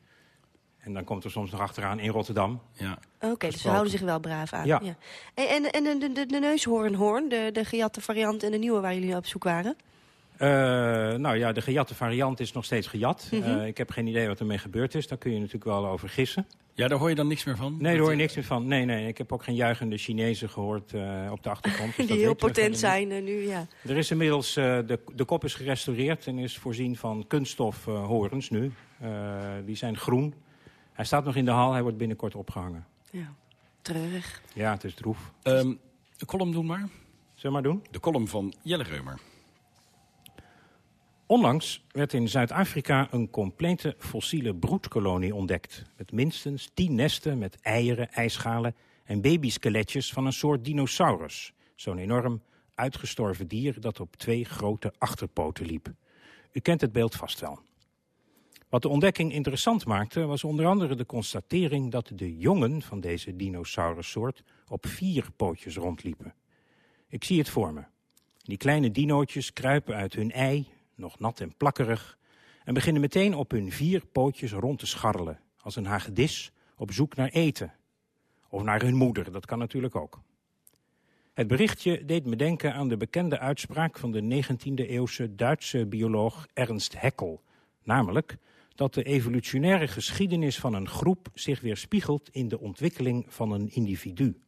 En dan komt er soms nog achteraan in Rotterdam. Ja. Oké, okay, dus ze houden zich wel braaf aan. Ja. ja. En, en, en de, de, de neushoornhoorn, de, de gejatte variant en de nieuwe waar jullie op zoek waren? Uh, nou ja, de gejatte variant is nog steeds gejat. Mm -hmm. uh, ik heb geen idee wat ermee gebeurd is. Daar kun je natuurlijk wel over gissen. Ja, daar hoor je dan niks meer van? Nee, daar hoor je niks meer van. Nee, nee, ik heb ook geen juichende Chinezen gehoord uh, op de achtergrond. Dus Die heel potent zijn nu, ja. Er is inmiddels, de, de kop is gerestaureerd en is voorzien van kunststofhorens nu. die zijn groen. Hij staat nog in de hal, hij wordt binnenkort opgehangen. Ja, treurig. Ja, het is droef. Ehm, de column doen maar. Zullen maar doen? De column van Jelle Reumer. Onlangs werd in Zuid-Afrika een complete fossiele broedkolonie ontdekt. Met minstens tien nesten met eieren, ijsschalen en babyskeletjes van een soort dinosaurus. Zo'n enorm uitgestorven dier dat op twee grote achterpoten liep. U kent het beeld vast wel. Wat de ontdekking interessant maakte was onder andere de constatering dat de jongen van deze dinosaurussoort op vier pootjes rondliepen. Ik zie het voor me. Die kleine dinootjes kruipen uit hun ei, nog nat en plakkerig, en beginnen meteen op hun vier pootjes rond te scharrelen, als een hagedis op zoek naar eten. Of naar hun moeder, dat kan natuurlijk ook. Het berichtje deed me denken aan de bekende uitspraak van de 19e-eeuwse Duitse bioloog Ernst Haeckel, namelijk dat de evolutionaire geschiedenis van een groep zich weerspiegelt in de ontwikkeling van een individu.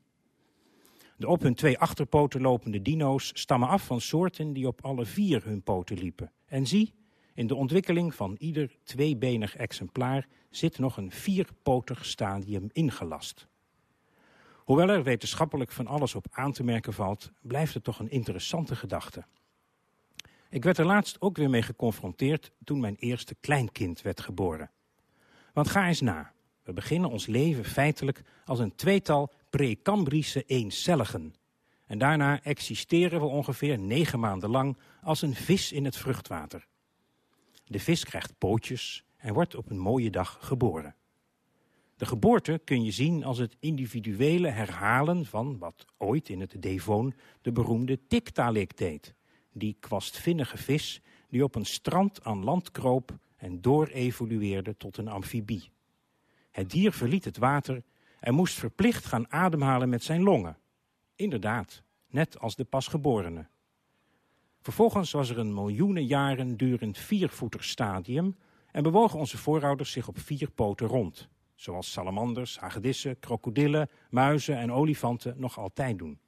De op hun twee achterpoten lopende dino's stammen af van soorten die op alle vier hun poten liepen. En zie, in de ontwikkeling van ieder tweebenig exemplaar zit nog een vierpotig stadium ingelast. Hoewel er wetenschappelijk van alles op aan te merken valt, blijft het toch een interessante gedachte. Ik werd er laatst ook weer mee geconfronteerd toen mijn eerste kleinkind werd geboren. Want ga eens na. We beginnen ons leven feitelijk als een tweetal precambrische eencelligen. En daarna existeren we ongeveer negen maanden lang als een vis in het vruchtwater. De vis krijgt pootjes en wordt op een mooie dag geboren. De geboorte kun je zien als het individuele herhalen van wat ooit in het Devon de beroemde Tiktaalik deed. Die kwastvinnige vis die op een strand aan land kroop en doorevolueerde tot een amfibie. Het dier verliet het water en moest verplicht gaan ademhalen met zijn longen. Inderdaad, net als de pasgeborene. Vervolgens was er een miljoenen jaren durend viervoeterstadium en bewogen onze voorouders zich op vier poten rond. Zoals salamanders, hagedissen, krokodillen, muizen en olifanten nog altijd doen.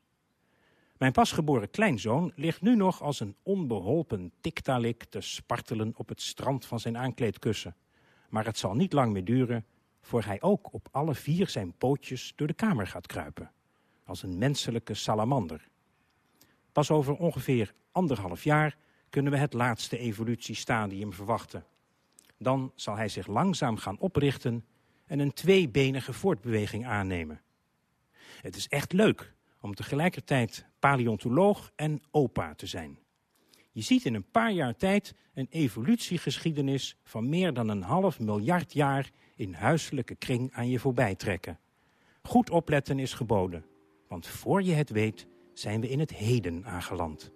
Mijn pasgeboren kleinzoon ligt nu nog als een onbeholpen tiktalik te spartelen op het strand van zijn aankleedkussen. Maar het zal niet lang meer duren voor hij ook op alle vier zijn pootjes door de kamer gaat kruipen. Als een menselijke salamander. Pas over ongeveer anderhalf jaar kunnen we het laatste evolutiestadium verwachten. Dan zal hij zich langzaam gaan oprichten en een tweebenige voortbeweging aannemen. Het is echt leuk om tegelijkertijd paleontoloog en opa te zijn. Je ziet in een paar jaar tijd een evolutiegeschiedenis van meer dan een half miljard jaar in huiselijke kring aan je voorbij trekken. Goed opletten is geboden, want voor je het weet zijn we in het heden aangeland.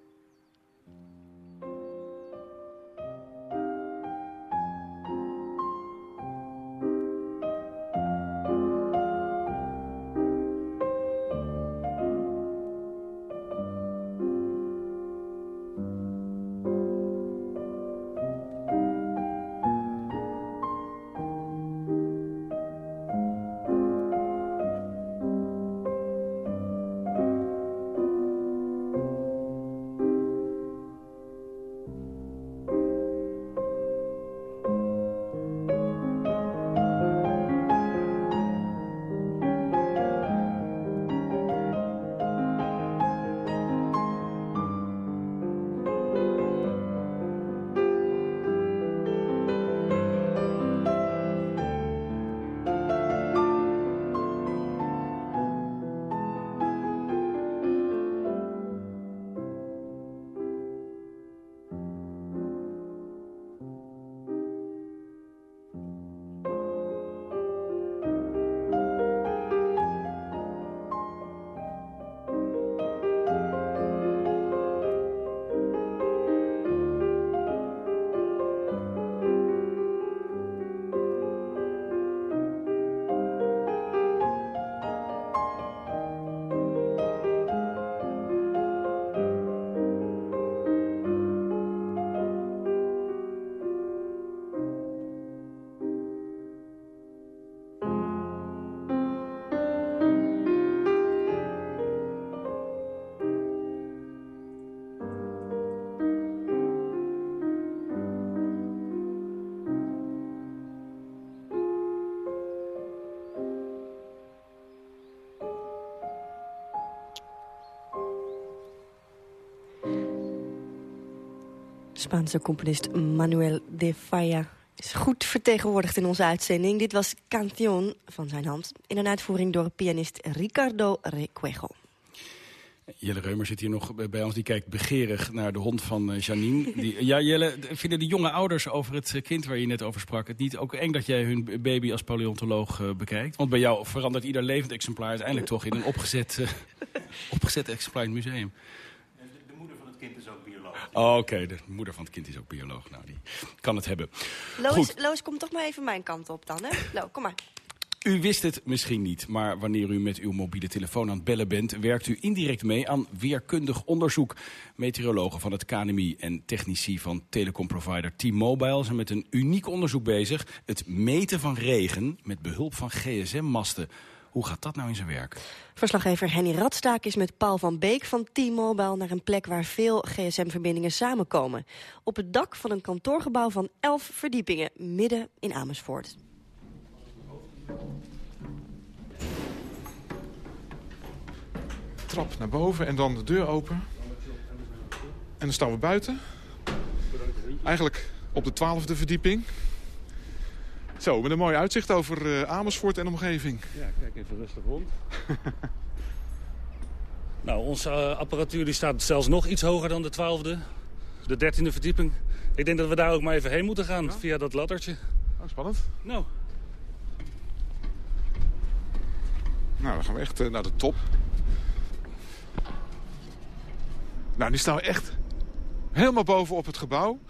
Spaanse componist Manuel de Falla is goed vertegenwoordigd in onze uitzending. Dit was Canción van zijn hand in een uitvoering door pianist Ricardo Requejo. Jelle Reumer zit hier nog bij ons. Die kijkt begeerig naar de hond van eh, Janine. Die, ja, Jelle, vinden de jonge ouders over het eh, kind waar je net over sprak... het niet ook eng dat jij hun baby als paleontoloog uh, bekijkt? Want bij jou verandert ieder levend exemplaar uiteindelijk toch... in een opgezet, opgezet exemplaar in het museum. De, moeder van het kind is ook bioloog. Oh, Oké, de moeder van het kind is ook bioloog. Nou, die kan het hebben. Loos. Loos, kom toch maar even mijn kant op dan, hè? Lo, kom maar. U wist het misschien niet, maar wanneer u met uw mobiele telefoon aan het bellen bent... werkt u indirect mee aan weerkundig onderzoek. Meteorologen van het KNMI en technici van telecomprovider T-Mobile... zijn met een uniek onderzoek bezig. Het meten van regen met behulp van gsm-masten. Hoe gaat dat nou in zijn werk? Verslaggever Henny Radstaak is met Paul van Beek van T-Mobile... naar een plek waar veel gsm-verbindingen samenkomen. Op het dak van een kantoorgebouw van 11 verdiepingen, midden in Amersfoort. Trap naar boven en dan de deur open. En dan staan we buiten. Eigenlijk op de twaalfde verdieping. Zo, met een mooi uitzicht over uh, Amersfoort en omgeving. Ja, kijk even rustig rond. nou, onze uh, apparatuur die staat zelfs nog iets hoger dan de twaalfde. De dertiende verdieping. Ik denk dat we daar ook maar even heen moeten gaan, ja? via dat laddertje. Oh, spannend. Nou. Nou, dan gaan we echt uh, naar de top. Nou, nu staan we echt helemaal boven op het gebouw.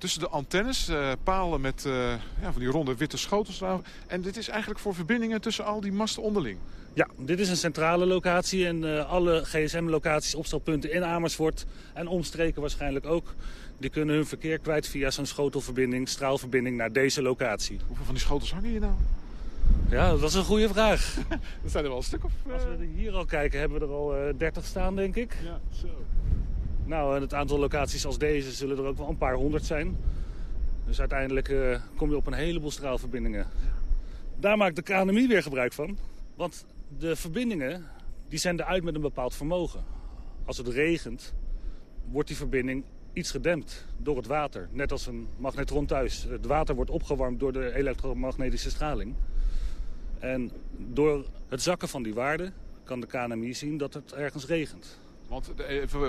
Tussen de antennes, uh, palen met uh, ja, van die ronde witte schotels. En dit is eigenlijk voor verbindingen tussen al die masten onderling. Ja, dit is een centrale locatie en uh, alle gsm-locaties, opstelpunten in Amersfoort en omstreken waarschijnlijk ook. Die kunnen hun verkeer kwijt via zo'n schotelverbinding, straalverbinding naar deze locatie. Hoeveel van die schotels hangen hier nou? Ja, dat is een goede vraag. dat zijn er wel een stuk of... Als we hier al kijken, hebben we er al 30 staan, denk ik. Ja, zo. Nou, en het aantal locaties als deze zullen er ook wel een paar honderd zijn. Dus uiteindelijk uh, kom je op een heleboel straalverbindingen. Daar maakt de KNMI weer gebruik van. Want de verbindingen die zenden uit met een bepaald vermogen. Als het regent, wordt die verbinding iets gedempt door het water. Net als een magnetron thuis. Het water wordt opgewarmd door de elektromagnetische straling. En door het zakken van die waarde kan de KNMI zien dat het ergens regent. Want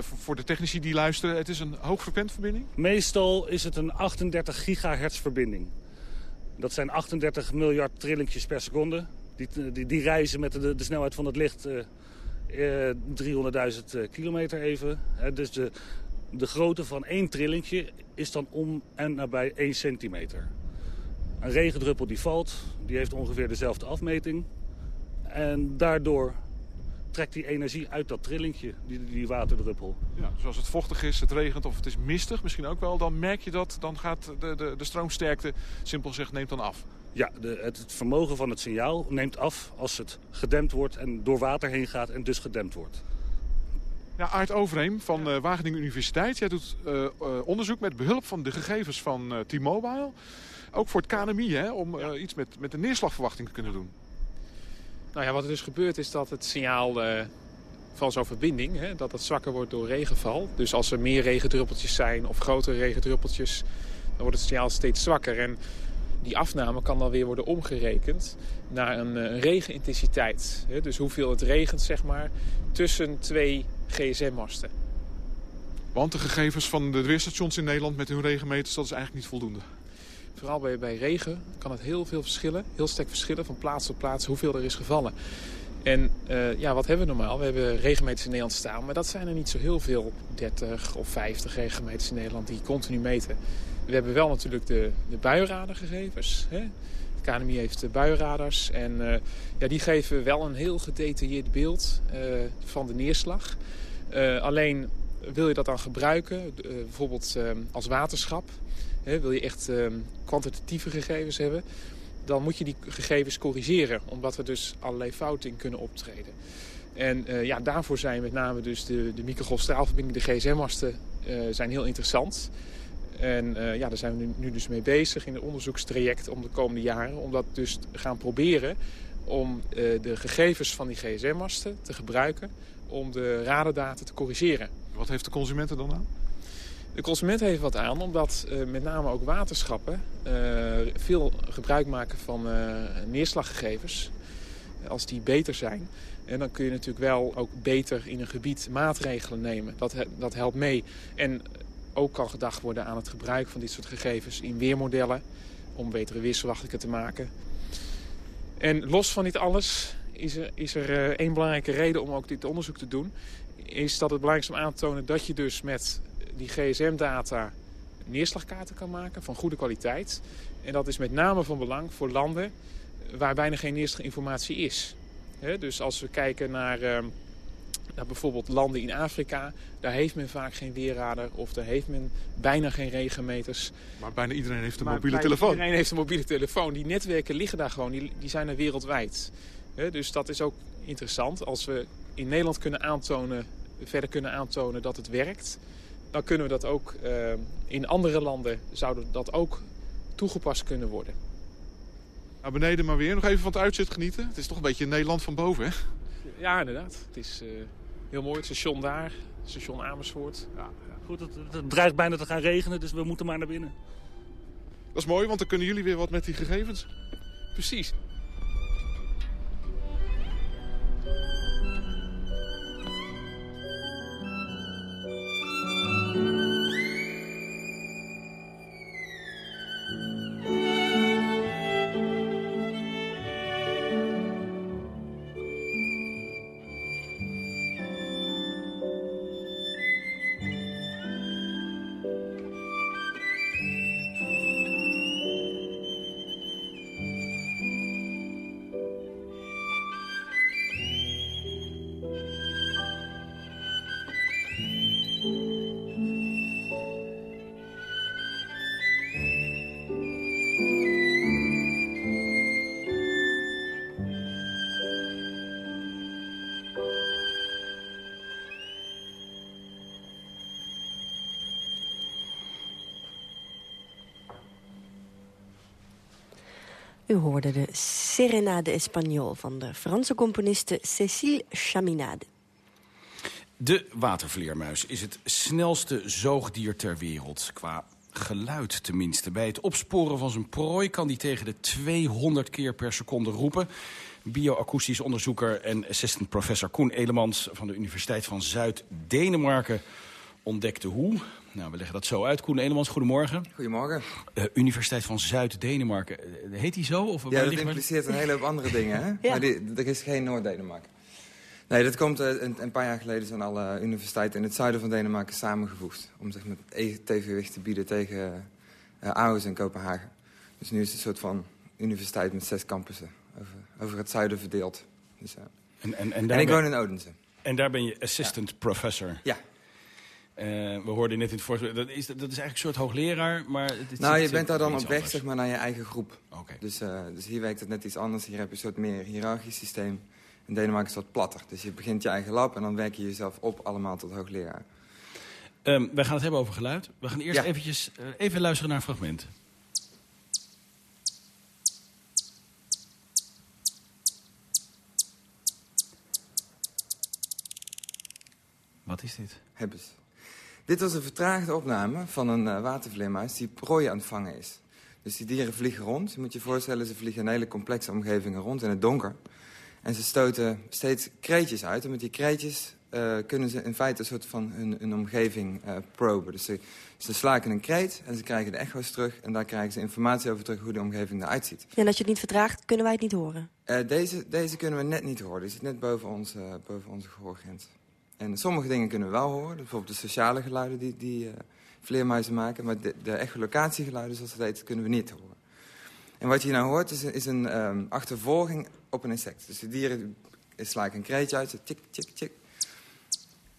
voor de technici die luisteren, het is een hoogfrequent verbinding? Meestal is het een 38 gigahertz verbinding. Dat zijn 38 miljard trillingjes per seconde. Die, die, die reizen met de, de, snelheid van het licht uh, uh, 300.000 kilometer even. Dus de, de grootte van één trillingje is dan om en nabij 1 centimeter. Een regendruppel die valt, die heeft ongeveer dezelfde afmeting. En daardoor trekt die energie uit dat trillingje, die, die waterdruppel. Ja, dus als het vochtig is, het regent of het is mistig misschien ook wel... dan merk je dat, dan gaat de, de, de stroomsterkte, simpel gezegd, neemt dan af. Ja, de, het, het, vermogen van het signaal neemt af als het gedempt wordt... en door water heen gaat en dus gedempt wordt. Ja, Aart Overheem van uh, Wageningen Universiteit. Jij doet uh, uh, onderzoek met behulp van de gegevens van T-Mobile. Ook voor het KNMI, hè, om iets met, met de neerslagverwachting te kunnen doen. Nou ja, wat er dus gebeurt is dat het signaal uh, van zo'n verbinding... Hè, dat het zwakker wordt door regenval. Dus als er meer regendruppeltjes zijn of grotere regendruppeltjes... dan wordt het signaal steeds zwakker. En die afname kan dan weer worden omgerekend naar een, een regenintensiteit. Hè, dus hoeveel het regent, zeg maar, tussen twee gsm-masten. Want de gegevens van de weerstations in Nederland met hun regenmeters... dat is eigenlijk niet voldoende. Vooral bij, bij regen kan het heel veel verschillen. Heel sterk verschillen van plaats tot plaats hoeveel er is gevallen. En uh, ja, wat hebben we normaal? We hebben regenmeters in Nederland staan, maar dat zijn er niet zo heel veel. 30 of 50 regenmeters in Nederland die continu meten. We hebben wel natuurlijk de, de buienradargegevens. Hè? Het KNMI heeft de buienradars en uh, ja, die geven wel een heel gedetailleerd beeld uh, van de neerslag. alleen wil je dat dan gebruiken, bijvoorbeeld als waterschap... Wil je echt uh, kwantitatieve gegevens hebben, dan moet je die gegevens corrigeren. Omdat er dus allerlei fouten in kunnen optreden. En uh, ja, daarvoor zijn met name dus de, de microgolfstraalverbindingen, de gsm-masten, uh, zijn heel interessant. En ja, daar zijn we nu, nu, dus mee bezig in het onderzoekstraject om de komende jaren. Om dat dus te gaan proberen om de gegevens van die gsm-masten te gebruiken om de radardata te corrigeren. Wat heeft de consument er dan aan? De consument heeft wat aan, omdat uh, met name ook waterschappen uh, veel gebruik maken van uh, neerslaggegevens. Als die beter zijn. En dan kun je natuurlijk wel ook beter in een gebied maatregelen nemen. Dat, dat helpt mee. En ook kan gedacht worden aan het gebruik van dit soort gegevens in weermodellen. Om betere weersverwachtingen te maken. En los van dit alles is er, is er één belangrijke reden om ook dit onderzoek te doen. Is dat het belangrijk is om aan te tonen dat je dus met die gsm-data neerslagkaarten kan maken van goede kwaliteit. En dat is met name van belang voor landen waar bijna geen neerslaginformatie is. dus als we kijken naar, uh, naar, bijvoorbeeld landen in Afrika... daar heeft men vaak geen weerradar of daar heeft men bijna geen regenmeters. Maar bijna iedereen heeft een mobiele telefoon. iedereen heeft een mobiele telefoon. Die netwerken liggen daar gewoon, die, die zijn er wereldwijd. dus dat is ook interessant. Als we in Nederland kunnen aantonen, verder kunnen aantonen dat het werkt dan kunnen we dat ook uh, in andere landen zouden dat ook toegepast kunnen worden. Nou, beneden maar weer nog even van het uitzicht genieten. Het is toch een beetje Nederland van boven, hè? Ja, inderdaad. Het is uh, heel mooi. Het station daar, station Amersfoort. Ja, ja. Goed, het, het, dreigt bijna te gaan regenen, dus we moeten maar naar binnen. Dat is mooi, want dan kunnen jullie weer wat met die gegevens. Precies. U hoorde de Serenade Espagnol van de Franse componiste Cécile Chaminade. De watervleermuis is het snelste zoogdier ter wereld. Qua geluid tenminste. Bij het opsporen van zijn prooi kan hij tegen de 200 keer per seconde roepen. Bioakoestisch onderzoeker en assistant professor Koen Elemans... van de Universiteit van Zuid-Denemarken ontdekte hoe. Nou, we leggen dat zo uit. Koen Elemans, goedemorgen. Goedemorgen. Uh, Universiteit van Zuid-Denemarken. Uh, heet die zo? Of ja, dat impliceert een hele hoop andere dingen. Hè? ja. Maar die, er is geen Noord-Denemarken. Nee, dat komt uh, een, een, paar jaar geleden zijn alle universiteiten in het zuiden van Denemarken samengevoegd. Om zich met tegenwicht te bieden tegen Aarhus en Kopenhagen. Dus nu is het een soort van universiteit met zes campussen over, over het zuiden verdeeld. Dus, en, en, en, en, ik woon in Odense. En daar ben je assistant ja. professor? Ja, uh, we hoorden net in het voorstel, dat is, dat is eigenlijk een soort hoogleraar, maar... Het, nou, je bent daar dan op weg zeg maar, naar je eigen groep. Okay. Dus, uh, dus hier werkt het net iets anders. Hier heb je een soort meer hiërarchisch systeem. In Denemarken is het wat platter. Dus je begint je eigen lab en dan werk je jezelf op allemaal tot hoogleraar. Um, wij gaan het hebben over geluid. We gaan eerst ja. eventjes, uh, even luisteren naar een fragment. Wat is dit? Hebbes. Dit was een vertraagde opname van een uh, watervleermuis die prooi aan het vangen is. Dus die dieren vliegen rond. Je moet je voorstellen, ze vliegen in hele complexe omgevingen rond in het donker. En ze stoten steeds kreetjes uit. En met die kreetjes uh, kunnen ze in feite een soort van hun, hun omgeving uh, proben. Dus ze, ze slaken een kreet en ze krijgen de echo's terug. En daar krijgen ze informatie over terug hoe de omgeving eruit ziet. En als je het niet vertraagt, kunnen wij het niet horen? deze, deze kunnen we net niet horen. Die zit net boven, ons, boven onze gehoorgrens. En sommige dingen kunnen we wel horen. Bijvoorbeeld de sociale geluiden die, die uh, vleermuizen maken. Maar de, de echolocatiegeluiden, zoals het heet, kunnen we niet horen. En wat je nou hoort is, is een um, achtervolging op een insect. Dus de dieren slaan een kreetje uit, zo tik, tik, tik.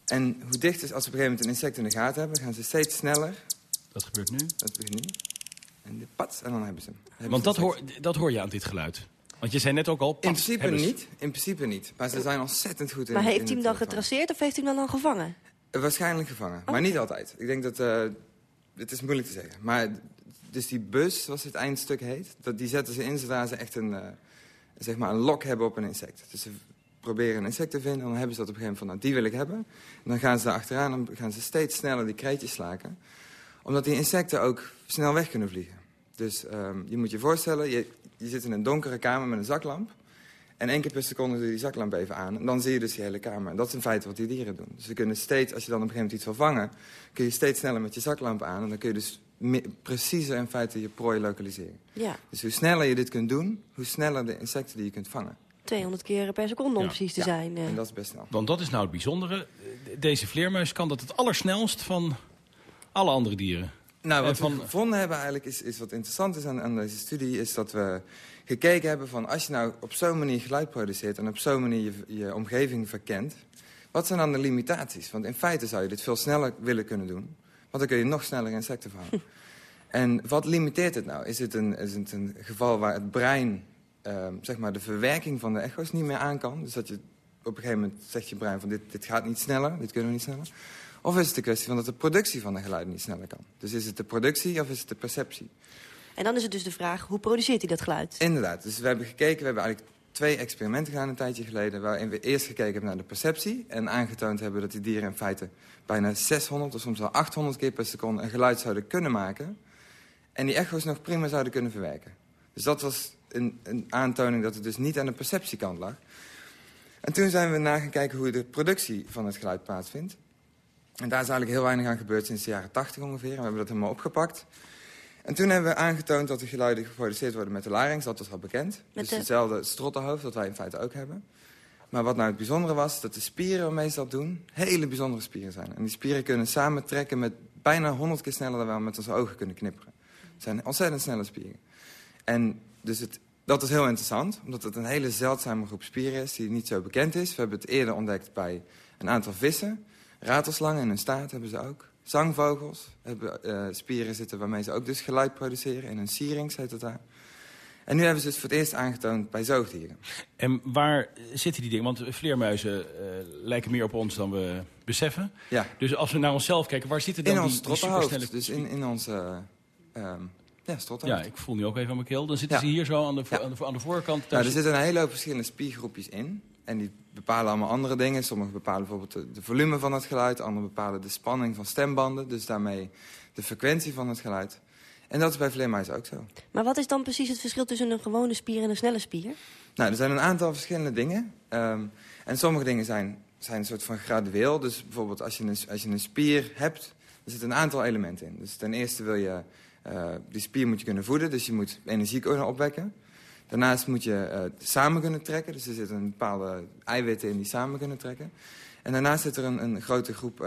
En hoe dicht is, als we op een gegeven moment een insect in de gaten hebben... gaan ze steeds sneller. Dat gebeurt nu? Dat gebeurt nu. En de pats, en dan hebben ze hem. Hebben Want ze dat, hoor, dat hoor je aan dit geluid? Want je zei net ook al... in principe niet. In principe niet. Maar ze zijn ontzettend goed in Maar heeft hij hem dan getraceerd of heeft hij hem dan al gevangen? Waarschijnlijk gevangen. Okay. Maar niet altijd. Ik denk dat... Uh, het is moeilijk te zeggen. Maar dus die bus, zoals het eindstuk heet... Dat, die zetten ze in zodra ze echt een, uh, zeg maar een lok hebben op een insect. Dus ze proberen een insect te vinden... en dan hebben ze dat op een gegeven moment van... nou, die wil ik hebben. En dan gaan ze daar achteraan en gaan ze steeds sneller die kreetjes slaken... Omdat die insecten ook snel weg kunnen vliegen. Dus ehm, je moet je voorstellen, je, je zit in een donkere kamer met een zaklamp. En één keer per seconde doe je die zaklamp even aan. En dan zie je dus die hele kamer. En dat is in feite wat die dieren doen. Dus ze kunnen steeds, als je dan op een gegeven moment iets wil vangen... kun je steeds sneller met je zaklamp aan. En dan kun je dus preciezer in feite je prooi lokaliseren. Ja, Dus hoe sneller je dit kunt doen, hoe sneller de insecten die je kunt vangen. 200 keer per seconde om Ja. precies te Ja, zijn. eh. En dat is best snel. Want dat is nou het bijzondere. Deze vleermuis kan dat het allersnelst van alle andere dieren. Nou, wat van- we gevonden hebben eigenlijk, is, is wat interessant is aan, aan deze studie... is dat we gekeken hebben van als je nou op zo'n manier geluid produceert... en op zo'n manier je, je omgeving verkent... wat zijn dan de limitaties? Want in feite zou je dit veel sneller willen kunnen doen... want dan kun je nog sneller insecten vangen. en wat limiteert het nou? Is het een, is het een geval waar het brein ehm, zeg maar de verwerking van de echo's niet meer aan kan? Dus dat je op een gegeven moment zegt je brein van dit, dit gaat niet sneller, dit kunnen we niet sneller... Of is het de kwestie van dat de productie van de geluiden niet sneller kan? Dus is het de productie of is het de perceptie? En dan is het dus de vraag, hoe produceert hij dat geluid? Inderdaad. Dus we hebben gekeken, we hebben eigenlijk twee experimenten gedaan een tijdje geleden... waarin we eerst gekeken hebben naar de perceptie... en aangetoond hebben dat die dieren in feite bijna 600 of soms wel 800 keer per seconde... een geluid zouden kunnen maken... en die echo's nog prima zouden kunnen verwerken. Dus dat was een, een aantoning dat het dus niet aan de perceptiekant lag. En toen zijn we na gaan kijken hoe de productie van het geluid plaatsvindt. En daar is eigenlijk heel weinig aan gebeurd sinds de jaren 80 ongeveer. En we hebben dat helemaal opgepakt. En toen hebben we aangetoond dat de geluiden geproduceerd worden met de larynx. Dat was al bekend. dus de- hetzelfde strottenhoofd dat wij in feite ook hebben. Maar wat nou het bijzondere was, dat de spieren waarmee ze dat doen... hele bijzondere spieren zijn. En die spieren kunnen samentrekken met bijna 100 keer sneller... dan we met onze ogen kunnen knipperen. Het zijn ontzettend snelle spieren. En dus het, dat is heel interessant, omdat het een hele zeldzame groep spieren is... die niet zo bekend is. We hebben het eerder ontdekt bij een aantal vissen. Ratelslangen in hun staart hebben ze ook. Zangvogels hebben eh, spieren zitten waarmee ze ook dus geluid produceren. In een syrinx heet dat daar. En nu hebben ze het voor het eerst aangetoond bij zoogdieren. En waar zitten die dingen? Want vleermuizen eh, lijken meer op ons dan we beseffen. Ja. Dus als we naar onszelf kijken, waar zitten dan In die, ons die supersnelle... dus in, in onze ehm ja, Ja, ik voel nu ook even aan mijn keel. Dan zitten Ja. ze hier zo aan de, aan de, aan de voorkant. Nou, er zitten een hele hoop verschillende spiergroepjes in. En die bepalen allemaal andere dingen. Sommigen bepalen bijvoorbeeld de, volume van het geluid. Anderen bepalen de spanning van stembanden. Dus daarmee de frequentie van het geluid. En dat is bij vleermuizen ook zo. Maar wat is dan precies het verschil tussen een gewone spier en een snelle spier? Nou, er zijn een aantal verschillende dingen. Ehm, en sommige dingen zijn, zijn een soort van gradueel. Dus bijvoorbeeld als je, een, als je een spier hebt, er zitten een aantal elementen in. Dus ten eerste wil je, eh, die spier moet je kunnen voeden. Dus je moet energie kunnen opwekken. Daarnaast moet je eh, samen kunnen trekken. Dus er zitten een bepaalde eiwitten in die samen kunnen trekken. En daarnaast zit er een, een grote groep,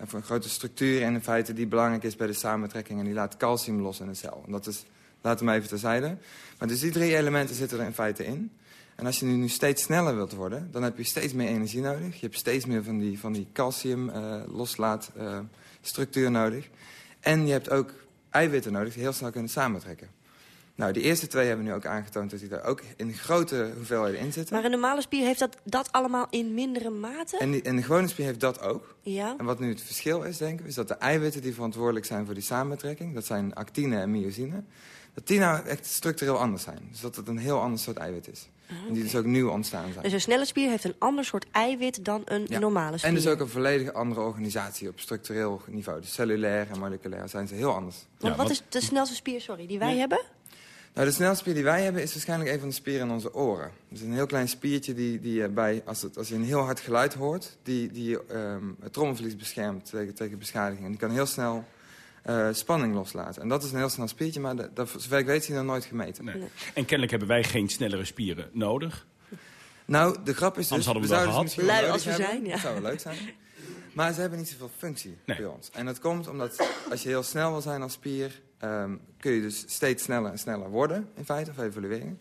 of een grote structuur in feite die belangrijk is bij de samentrekking. En die laat calcium los in een cel. En dat is, laat hem even terzijde. Maar dus die drie elementen zitten er in feite in. En als je nu, steeds sneller wilt worden, dan heb je steeds meer energie nodig. Je hebt steeds meer van die, van die calcium eh, loslaat eh, structuur nodig. En je hebt ook eiwitten nodig die heel snel kunnen samentrekken. Nou, die eerste twee hebben nu ook aangetoond dat die daar ook in grote hoeveelheden in zitten. Maar een normale spier heeft dat, dat allemaal in mindere mate? En, die, en de gewone spier heeft dat ook. Ja. En wat nu het verschil is, denk ik, is dat de eiwitten die verantwoordelijk zijn voor die samentrekking, dat zijn actine en myosine, dat die nou echt structureel anders zijn. Dus dat het een heel ander soort eiwit is. En die dus ook nieuw ontstaan zijn. Dus een snelle spier heeft een ander soort eiwit dan een Ja. normale spier. En dus ook een volledig andere organisatie op structureel niveau. Dus cellulair en moleculair zijn ze heel anders. Want wat is de snelste spier, sorry, die wij hebben? Nou, de snelste spier die wij hebben is waarschijnlijk een van de spieren in onze oren. Dus een heel klein spiertje die, die je bij, als, het, als je een heel hard geluid hoort... die, die ehm, het trommelvlies beschermt tegen, tegen beschadiging. En die kan heel snel eh, spanning loslaten. En dat is een heel snel spiertje, maar dat, dat, zover ik weet is die nog nooit gemeten. En kennelijk hebben wij geen snellere spieren nodig. Nou, de grap is dus... Anders hadden we zouden ze gehad. Lui als we hebben. zijn, ja. Dat zou wel leuk zijn. Maar ze hebben niet zoveel functie bij ons. En dat komt omdat als je heel snel wil zijn als spier... ehm, kun je dus steeds sneller en sneller worden, in feite, of evolueren.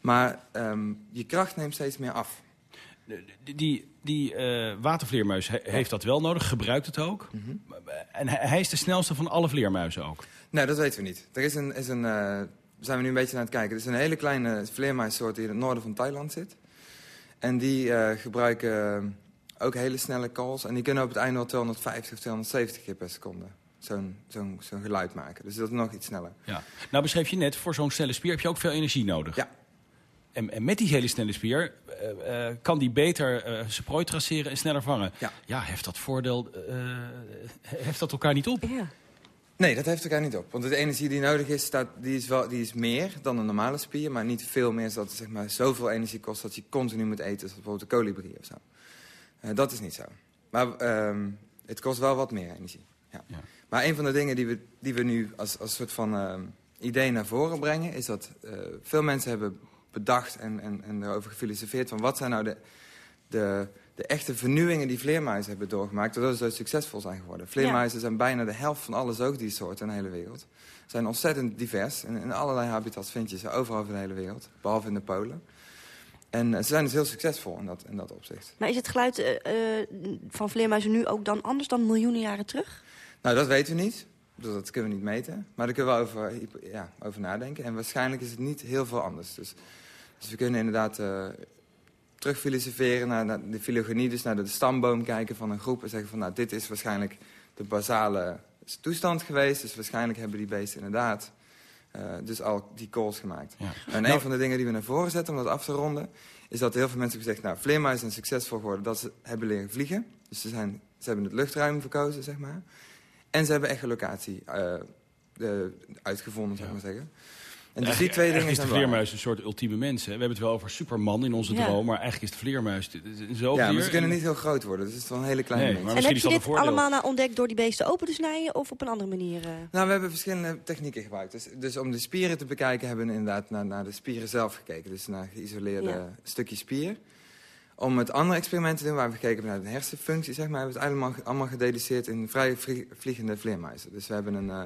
Maar ehm, je kracht neemt steeds meer af. Die, die, die eh, watervleermuis he- heeft dat wel nodig, gebruikt het ook. Mhm. En hij, hij is de snelste van alle vleermuizen ook. Nee, dat weten we niet. Er is een, is een, eh, zijn we nu een beetje aan het kijken. Er is een hele kleine vleermuissoort die in het noorden van Thailand zit. En die eh, gebruiken ook hele snelle calls. En die kunnen op het einde wel 250 of 270 keer per seconde zo'n zo'n zo'n geluid maken. Dus dat is nog iets sneller. Ja. Nou beschreef je net, voor zo'n snelle spier heb je ook veel energie nodig. Ja. En, en met die hele snelle spier eh, eh, kan die beter eh, zijn prooi traceren en sneller vangen. Ja. Ja, heeft dat voordeel, eh, heeft dat elkaar niet op? Ja. Nee, dat heeft elkaar niet op. Want de energie die nodig is, staat, die is, wel, die is meer dan een normale spier. Maar niet veel meer, zodat het zeg maar, zoveel energie kost... dat je continu moet eten, zoals bijvoorbeeld de kolibrie of zo. Uh, dat is niet zo. Maar um, het kost wel wat meer energie. Ja. ja. Maar een van de dingen die we, die we nu als, als soort van uh, idee naar voren brengen... is dat uh, veel mensen hebben bedacht en, en, en erover gefilosofeerd... van wat zijn nou de, de, de echte vernieuwingen die vleermuizen hebben doorgemaakt... doordat ze zo succesvol zijn geworden. Vleermuizen zijn bijna de helft van alle zoogdiersoorten in de hele wereld. Ze zijn ontzettend divers. En in allerlei habitats vind je ze overal over de hele wereld. Behalve in de Polen. En uh, ze zijn dus heel succesvol in dat, in dat opzicht. Maar is het geluid uh, van vleermuizen nu ook dan anders dan miljoenen jaren terug? Nou, dat weten we niet. Dus dat kunnen we niet meten. Maar daar kunnen we over, ja, over nadenken. En waarschijnlijk is het niet heel veel anders. Dus, dus we kunnen inderdaad terugfilosoferen naar, naar de filogenie, dus naar de stamboom kijken van een groep en zeggen van nou dit is waarschijnlijk de basale toestand geweest, dus waarschijnlijk hebben die beesten inderdaad uh, dus al die calls gemaakt. Ja. En nou, een van de dingen die we naar voren zetten om dat af te ronden, is dat heel veel mensen hebben gezegd, nou vleermuizen zijn succesvol geworden dat ze hebben leren vliegen, dus ze, zijn, ze hebben het luchtruim verkozen zeg maar, en ze hebben echolocatie uh, de, uitgevonden, ja. zeg maar zeggen. En dus die twee dingen is de vleermuis een soort ultieme mens. Hè? We hebben het wel over Superman in onze droom, maar eigenlijk is de vleermuis zo Ja, maar ze kunnen niet heel groot worden, dus het is wel een hele kleine nee, mens. Maar en heb je dit allemaal nou ontdekt door die beesten open te snijden of op een andere manier? Uh... Nou, we hebben verschillende technieken gebruikt. Dus, dus om de spieren te bekijken hebben we inderdaad naar, naar de spieren zelf gekeken. Dus naar geïsoleerde ja. stukjes spier. Om het andere experiment te doen, waar we gekeken hebben naar de hersenfunctie, zeg maar, hebben we het allemaal, allemaal gedeliceerd in vrij vliegende vleermuizen. Dus we hebben een uh,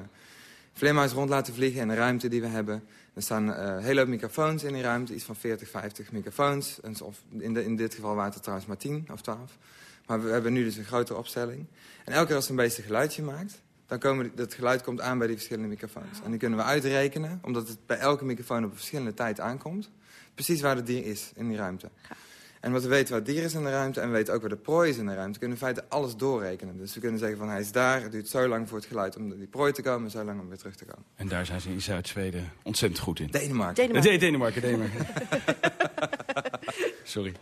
vleermuis rond laten vliegen in de ruimte die we hebben. Er staan uh, hele hoop microfoons in die ruimte, iets van 40, 50 microfoons. Of in, de, in dit geval waren het trouwens maar 10 of 12. Maar we hebben nu dus een grotere opstelling. En elke keer als een beest een geluidje maakt, dan komen dat geluid komt aan bij die verschillende microfoons. En die kunnen we uitrekenen, omdat het bij elke microfoon op een verschillende tijd aankomt. Precies waar het dier is in die ruimte. En wat we weten waar het dier is in de ruimte en we weten ook waar de prooi is in de ruimte... kunnen we in feite alles doorrekenen. Dus we kunnen zeggen van hij is daar, het duurt zo lang voor het geluid om die prooi te komen... en zo lang om weer terug te komen. En daar zijn ze in Zuid-Zweden ontzettend goed in. Denemarken. Denemarken. Denemarken, Denemarken. Sorry.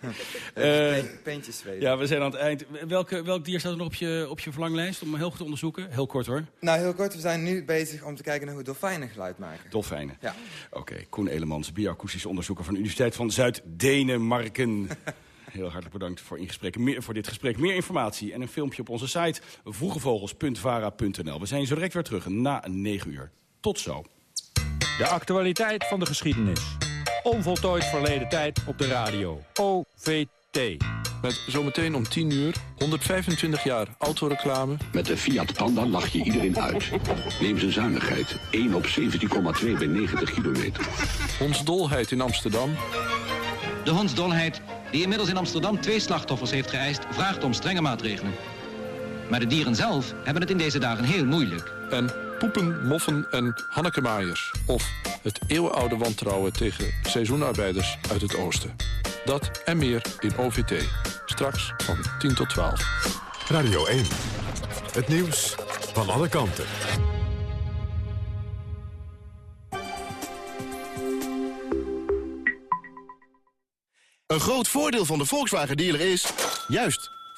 Uh, Peentjes Zweden. Ja, we zijn aan het eind. Welke, welk dier staat er nog op je, op je verlanglijst om heel goed te onderzoeken? Heel kort hoor. Nou, heel kort. We zijn nu bezig om te kijken naar hoe dolfijnen geluid maken. Dolfijnen? Ja. Oké. Okay. Koen Elemans, bioakoestisch onderzoeker van de Universiteit van Zuid-Denemarken. Heel hartelijk bedankt voor, in gesprek, meer, voor dit gesprek. Meer informatie en een filmpje op onze site vroegevogels.vara.nl. We zijn zo direct weer terug na 9 uur. Tot zo. De actualiteit van de geschiedenis. Onvoltooid verleden tijd op de radio. OVT. Met zometeen om 10 uur 125 jaar autoreclame. Met de Fiat Panda lach je iedereen uit. Neem zijn zuinigheid. 1 op 17,2 bij 90 kilometer. Hondsdolheid in Amsterdam. De hondsdolheid, die inmiddels in Amsterdam twee slachtoffers heeft geëist, vraagt om strenge maatregelen. Maar de dieren zelf hebben het in deze dagen heel moeilijk. En poepen, moffen en Hanneke Of het eeuwenoude wantrouwen tegen seizoenarbeiders uit het oosten. Dat en meer in OVT. Straks van 10 tot 12. Radio 1. Het nieuws van alle kanten. Een groot voordeel van de Volkswagen dealer is... juist,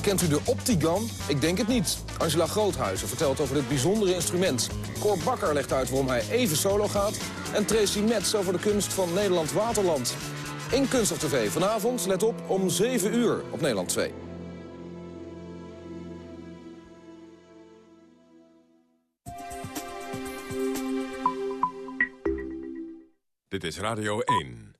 Kent u de Optigan? Ik denk het niet. Angela Groothuizen vertelt over dit bijzondere instrument. Cor Bakker legt uit waarom hij even solo gaat. En Tracy Metz over de kunst van Nederland Waterland. In Kunst TV vanavond, let op, om 7 uur op Nederland 2. Dit is Radio 1.